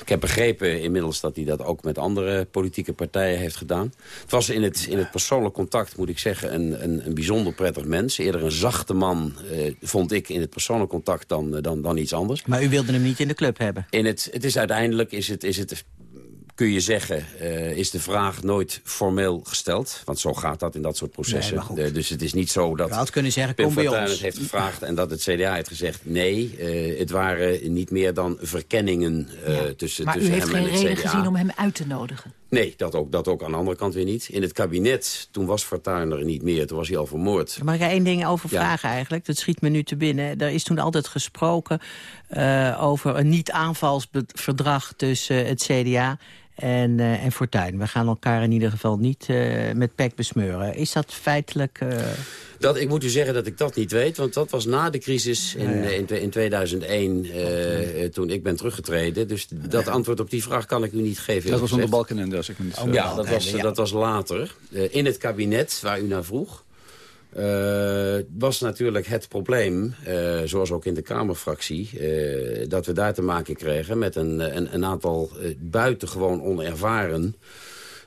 J: Ik heb begrepen inmiddels dat hij dat ook met andere politieke partijen heeft gedaan. Het was in het, in het persoonlijk contact, moet ik zeggen, een, een, een bijzonder prettig mens. Eerder een zachte man, vond ik, in het persoonlijk contact dan, dan, dan iets anders.
H: Maar u wilde hem niet in de club hebben?
J: In het, het is uiteindelijk is het, is het kun je zeggen, uh, is de vraag nooit formeel gesteld. Want zo gaat dat in dat soort processen.
H: Nee,
J: uh, dus het is niet zo dat
H: je had kunnen zeggen,
J: Pim
H: kom bij
J: Fortuyn
H: ons.
J: het heeft gevraagd en dat het CDA heeft gezegd nee. Uh, het waren niet meer dan verkenningen ja. tussen,
G: maar
J: tussen
G: u heeft
J: hem
G: geen
J: en het
G: reden
J: CDA.
G: gezien om hem uit te nodigen?
J: Nee, dat ook, dat ook aan de andere kant weer niet. In het kabinet, toen was Fortuyn er niet meer, toen was hij al vermoord.
H: Mag ik er één ding over vragen ja. eigenlijk? Dat schiet me nu te binnen. Er is toen altijd gesproken uh, over een niet-aanvalsverdrag tussen het CDA en, uh, en Fortuyn. We gaan elkaar in ieder geval niet uh, met pek besmeuren. Is dat feitelijk... Uh...
J: Dat, ik moet u zeggen dat ik dat niet weet, want dat was na de crisis in, ja, ja. in, in 2001, uh, toen ik ben teruggetreden. Dus dat antwoord op die vraag kan ik u niet geven.
I: Dat was onder Balkenende, als ik me niet
J: oh, Ja, dat was, ja. dat was later. Uh, in het kabinet, waar u naar vroeg, uh, was natuurlijk het probleem, uh, zoals ook in de Kamerfractie... Uh, dat we daar te maken kregen met een, een, een aantal buitengewoon onervaren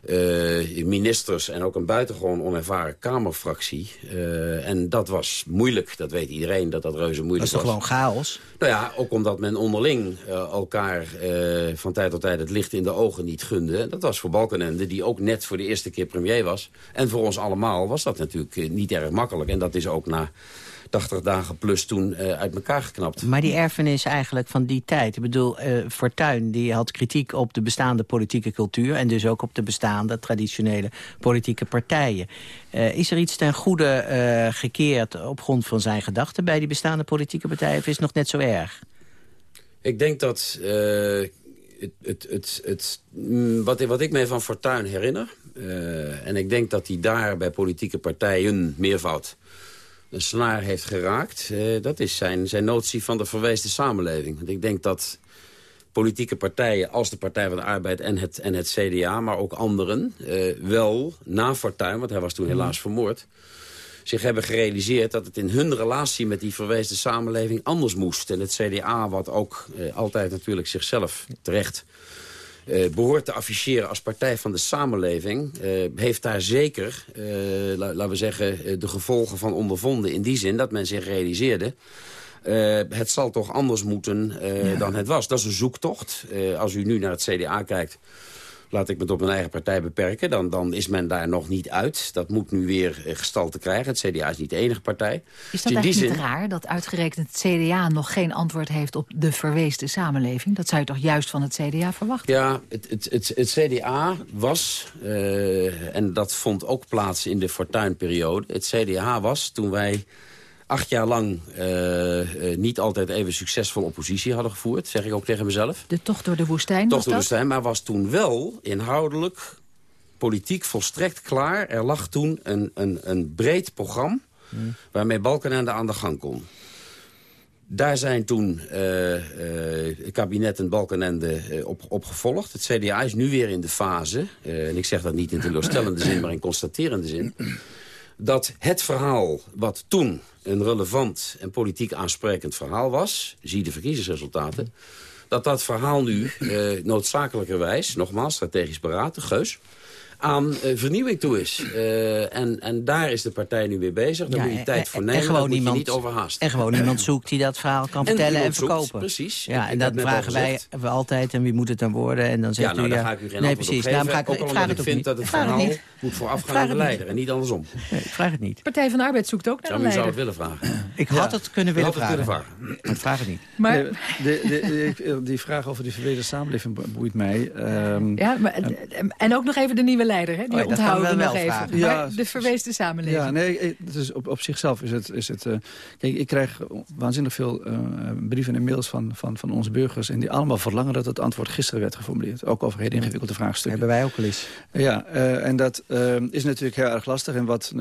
J: uh, ministers en ook een buitengewoon onervaren Kamerfractie. Uh, en dat was moeilijk, dat weet iedereen, dat dat reuze moeilijk
H: was.
J: Dat
H: is toch gewoon chaos?
J: Nou ja, ook omdat men onderling uh, elkaar van tijd tot tijd het licht in de ogen niet gunde. Dat was voor Balkenende, die ook net voor de eerste keer premier was. En voor ons allemaal was dat natuurlijk niet erg makkelijk. En dat is ook na 80 dagen plus toen uh, uit elkaar geknapt.
H: Maar die erfenis eigenlijk van die tijd. Ik bedoel, uh, Fortuyn die had kritiek op de bestaande politieke cultuur... en dus ook op de bestaande traditionele politieke partijen. Uh, is er iets ten goede gekeerd op grond van zijn gedachten... bij die bestaande politieke partijen of is het nog net zo erg?
J: Ik denk dat... Het, het, het, het, mm, wat, wat ik mij van Fortuyn herinner... en ik denk dat hij daar bij politieke partijen meervoud een snaar heeft geraakt. Uh, dat is zijn, zijn notie van de verweesde samenleving. Want ik denk dat politieke partijen als de Partij van de Arbeid en het, en het CDA... maar ook anderen, uh, wel na Fortuyn, want hij was toen helaas vermoord... zich hebben gerealiseerd dat het in hun relatie met die verweesde samenleving anders moest. En het CDA, wat ook uh, altijd natuurlijk zichzelf terecht uh, behoort te afficheren als partij van de samenleving... Uh, heeft daar zeker, uh, la laten we zeggen, de gevolgen van ondervonden. In die zin dat men zich realiseerde... het zal toch anders moeten ja. dan het was. Dat is een zoektocht. als u nu naar het CDA kijkt laat ik me op mijn eigen partij beperken... Dan, dan is men daar nog niet uit. Dat moet nu weer uh, gestalte krijgen. Het CDA is niet de enige partij.
G: Is dat dus eigenlijk niet raar dat uitgerekend het CDA... nog geen antwoord heeft op de verweesde samenleving? Dat zou je toch juist van het CDA verwachten?
J: Ja, het, het, het, het CDA was, uh, en dat vond ook plaats in de fortuinperiode... het CDA was toen wij acht jaar lang uh, uh, niet altijd even succesvol oppositie hadden gevoerd. Zeg ik ook tegen mezelf.
G: De tocht door de woestijn
J: Tocht door de woestijn, maar was toen wel inhoudelijk politiek volstrekt klaar. Er lag toen een, een, een breed programma hmm. waarmee Balkenende aan de gang kon. Daar zijn toen uh, uh, kabinetten Balkenende uh, op, op gevolgd. Het CDA is nu weer in de fase, en ik zeg dat niet in teleurstellende zin, maar in constaterende zin dat het verhaal wat toen een relevant en politiek aansprekend verhaal was... zie de verkiezingsresultaten... dat dat verhaal nu uh, noodzakelijkerwijs, nogmaals strategisch beraad, de geus aan uh, vernieuwing toe is. Uh, en, en daar is de partij nu mee bezig. Daar ja, moet je tijd voor nemen, en gewoon niemand, niet overhaasten.
H: En gewoon iemand zoekt die dat verhaal kan en vertellen en verkopen.
J: Zoekt, precies.
H: Ja, en dat vragen wij we altijd. En wie moet het dan worden? En dan zegt
J: ja, nou,
H: u,
J: daar
H: ja,
J: ga ik u geen
H: nee,
J: precies.
H: Op
J: geven,
H: nou, ga ik,
J: ook
H: ik
J: vind
H: niet.
J: dat het verhaal
H: het.
J: Moet voorafgaan aan de leider en niet andersom.
H: Nee, ik vraag het niet.
G: Partij van de Arbeid zoekt ook naar een
J: u zou
G: leider.
J: het willen vragen.
H: Ik had het kunnen willen
J: vragen.
H: vragen. Maar vraag het niet.
G: Maar,
I: de, de, de, die vraag over die verwezen samenleving boeit mij. Um,
G: ja, maar, en ook nog even de nieuwe leider, hè? die
H: oh,
G: onthouden we nog even.
H: Vragen.
I: Ja,
G: maar de verweesde samenleving.
I: Ja, nee, dus op, op zichzelf is het... Is het uh, kijk, ik krijg waanzinnig veel uh, brieven en mails van, van, van onze burgers... en die allemaal verlangen dat het antwoord gisteren werd geformuleerd. Ook over hele ingewikkelde vraagstukken.
H: Hebben wij ook al eens.
I: Ja, uh, en dat is natuurlijk heel erg lastig. En wat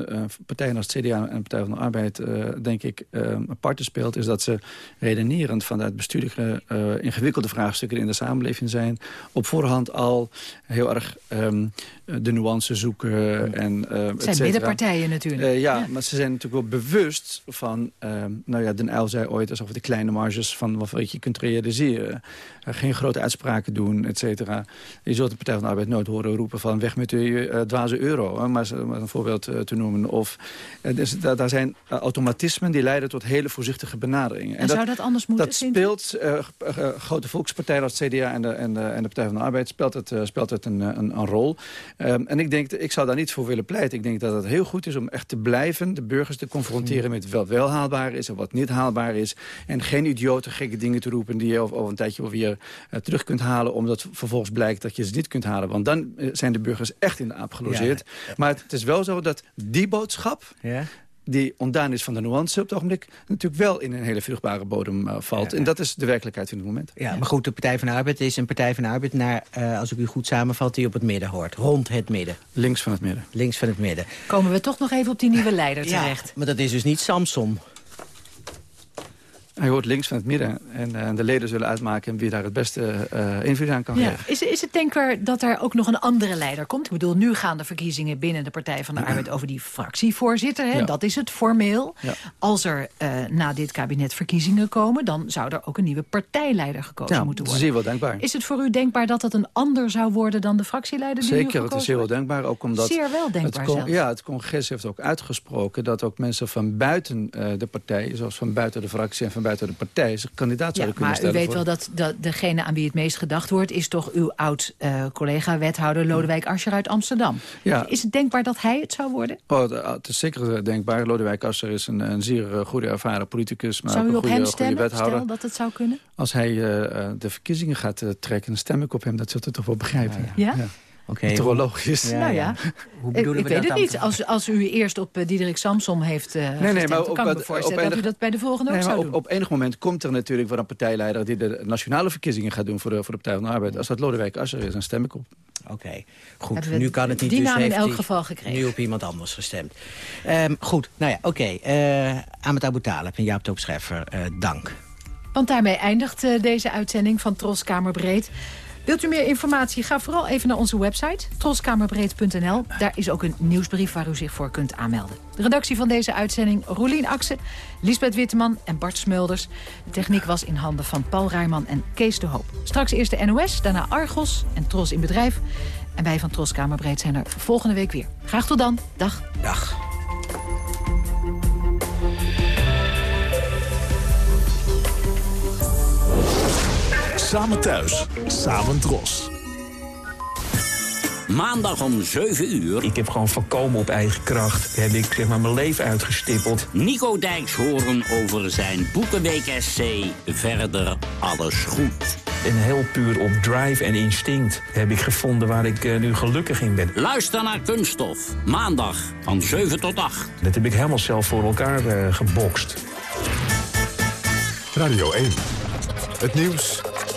I: partijen als het CDA en de Partij van de Arbeid... denk ik apart speelt, is dat ze redenerend... vanuit bestuurlijke ingewikkelde vraagstukken in de samenleving zijn... op voorhand al heel erg um, de nuance zoeken en
G: Het zijn middenpartijen natuurlijk.
I: Ja, ja, maar ze zijn natuurlijk wel bewust van... Nou ja, Den Uyl zei ooit alsof de kleine marges van wat je kunt realiseren. Uh, geen grote uitspraken doen, et cetera. Je zult de Partij van de Arbeid nooit horen roepen van... weg met de uh, dwaze euro, hè, maar, maar een voorbeeld uh, te noemen. Of, dus, daar, daar zijn automatismen die leiden tot hele voorzichtige benaderingen.
G: En, en dat, zou dat anders moeten?
I: Dat speelt grote volkspartijen als CDA en de, en, de, en de Partij van de Arbeid... speelt het, speelt het een, een, een rol. Um, en ik denk, ik zou daar niet voor willen pleiten. Ik denk dat het heel goed is om echt te blijven... de burgers te confronteren met wat wel haalbaar is... en wat niet haalbaar is. En geen idiote gekke dingen te roepen... die je over, over een tijdje weer uh, terug kunt halen... omdat vervolgens blijkt dat je ze niet kunt halen. Want dan uh, zijn de burgers echt in de aap gelogeerd. Ja. Maar het is wel zo dat die boodschap... Ja die ontdaan is van de nuance op het ogenblik... natuurlijk wel in een hele vruchtbare bodem uh, valt. Ja. En dat is de werkelijkheid in het moment.
H: Ja, maar goed, de Partij van de Arbeid is een Partij van de Arbeid... naar, uh, als ik u goed samenvat, die op het midden hoort. Rond het midden.
I: Links van het midden.
H: Links van het midden.
G: Komen we toch nog even op die nieuwe leider terecht.
H: Ja, maar dat is dus niet Samson.
I: Hij hoort links van het midden. En uh, de leden zullen uitmaken wie daar het beste uh, invloed aan kan
G: ja.
I: geven.
G: Is, is het denkbaar dat er ook nog een andere leider komt? Ik bedoel, nu gaan de verkiezingen binnen de Partij van de Arbeid... over die fractievoorzitter. Hè?
I: Ja.
G: Dat is het formeel.
I: Ja.
G: Als er uh, na dit kabinet verkiezingen komen... dan zou er ook een nieuwe partijleider gekozen
I: Ja,
G: moeten
I: dat is
G: worden.
I: zeer wel denkbaar.
G: Is het voor u denkbaar dat dat een ander zou worden... dan de fractieleider die nu
I: Zeker, het
G: gekozen
I: is zeer wel denkbaar. Ook omdat
G: Zeer wel denkbaar
I: het. Ja, het congres heeft ook uitgesproken... dat ook mensen van buiten de partij... zoals van buiten de fractie en van buiten de partij... zich kandidaat
G: Ja,
I: zouden kunnen
G: maar u
I: stellen.
G: weet
I: voor-
G: wel dat, dat degene aan wie het meest gedacht wordt... is toch uw oud-collega-wethouder Lodewijk Asscher uit Amsterdam.
I: Ja.
G: Is het denkbaar dat hij het zou worden?
I: Oh, het, het is zeker eh, denkbaar. Lodewijk Asscher is een, een zeer eh, goede ervaren politicus... maar
G: zou
I: ook
G: u op
I: goede,
G: hem stemmen, stel dat het zou kunnen?
I: Als hij eh, eh, de verkiezingen gaat eh, trekken, stem ik op hem. Dat zult u toch wel begrijpen.
G: Ja?
I: Is toch wel
H: hoe-
I: logisch?
G: nou ja,
H: Hoe
G: ik,
H: bedoelen
G: ik
H: we
G: weet
H: dat
G: het
H: dan?
G: niet. Als, als u eerst op uh, Diederik Samsom heeft uh,
I: nee,
G: gestemd,
I: maar op-
G: kan ik me
I: op
G: voorstellen dat u dat bij de volgende ook
I: Nee, maar
G: zou
I: op,
G: doen.
I: op enig moment komt er natuurlijk wel een partijleider... die de nationale verkiezingen gaat doen voor de, voor de Partij van de Arbeid. Als dat Lodewijk Asscher is, dan stem ik op.
H: Oké, goed. Nu kan het niet,
G: die
H: dus
G: naam in elk geval gekregen.
H: nu op iemand anders gestemd. Ehm, goed, nou ja, oké. eh Ahmed Abu Talib en Jaap Toop Scheffer, eh, dank.
G: Want daarmee eindigt uh, deze uitzending van Tros Kamerbreed. Wilt u meer informatie? Ga vooral even naar onze website, troskamerbreed.nl. Daar is ook een nieuwsbrief waar u zich voor kunt aanmelden. De redactie van deze uitzending, Roelien Akse, Lisbeth Witteman en Bart Smulders. De techniek was in handen van Paul Rijman en Kees de Hoop. Straks eerst de NOS, daarna Argos en Tros in Bedrijf. En wij van Tros Kamerbreed zijn er volgende week weer. Graag tot dan. Dag.
H: Dag.
R: Samen thuis, samen dros.
S: Maandag om 7 uur.
T: Ik heb gewoon voorkomen op eigen kracht. Heb ik zeg maar mijn leven uitgestippeld.
S: Nico Dijks horen over zijn Boekenweek SC. Verder alles goed.
T: En heel puur op drive en instinct heb ik gevonden waar ik uh, nu gelukkig in ben.
S: Luister naar Kunststof. Maandag van 7 tot 8.
T: Dat heb ik helemaal zelf voor elkaar uh, gebokst.
F: Radio 1. Het nieuws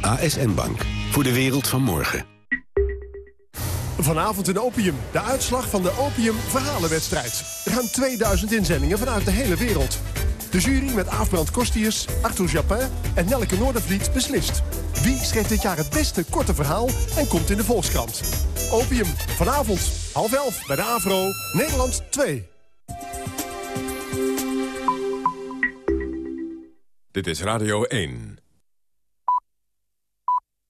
U: ASN Bank, voor de wereld van morgen.
V: Vanavond in Opium, de uitslag van de Opium Verhalenwedstrijd. Er gaan 2000 inzendingen vanuit de hele wereld. De jury met Aafbrand Kostius, Arthur Japin en Nelke Noordervliet beslist. Wie schreef dit jaar het beste korte verhaal en komt in de Volkskrant? Opium, vanavond, half elf bij de AVRO, Nederland 2.
F: Dit is Radio 1.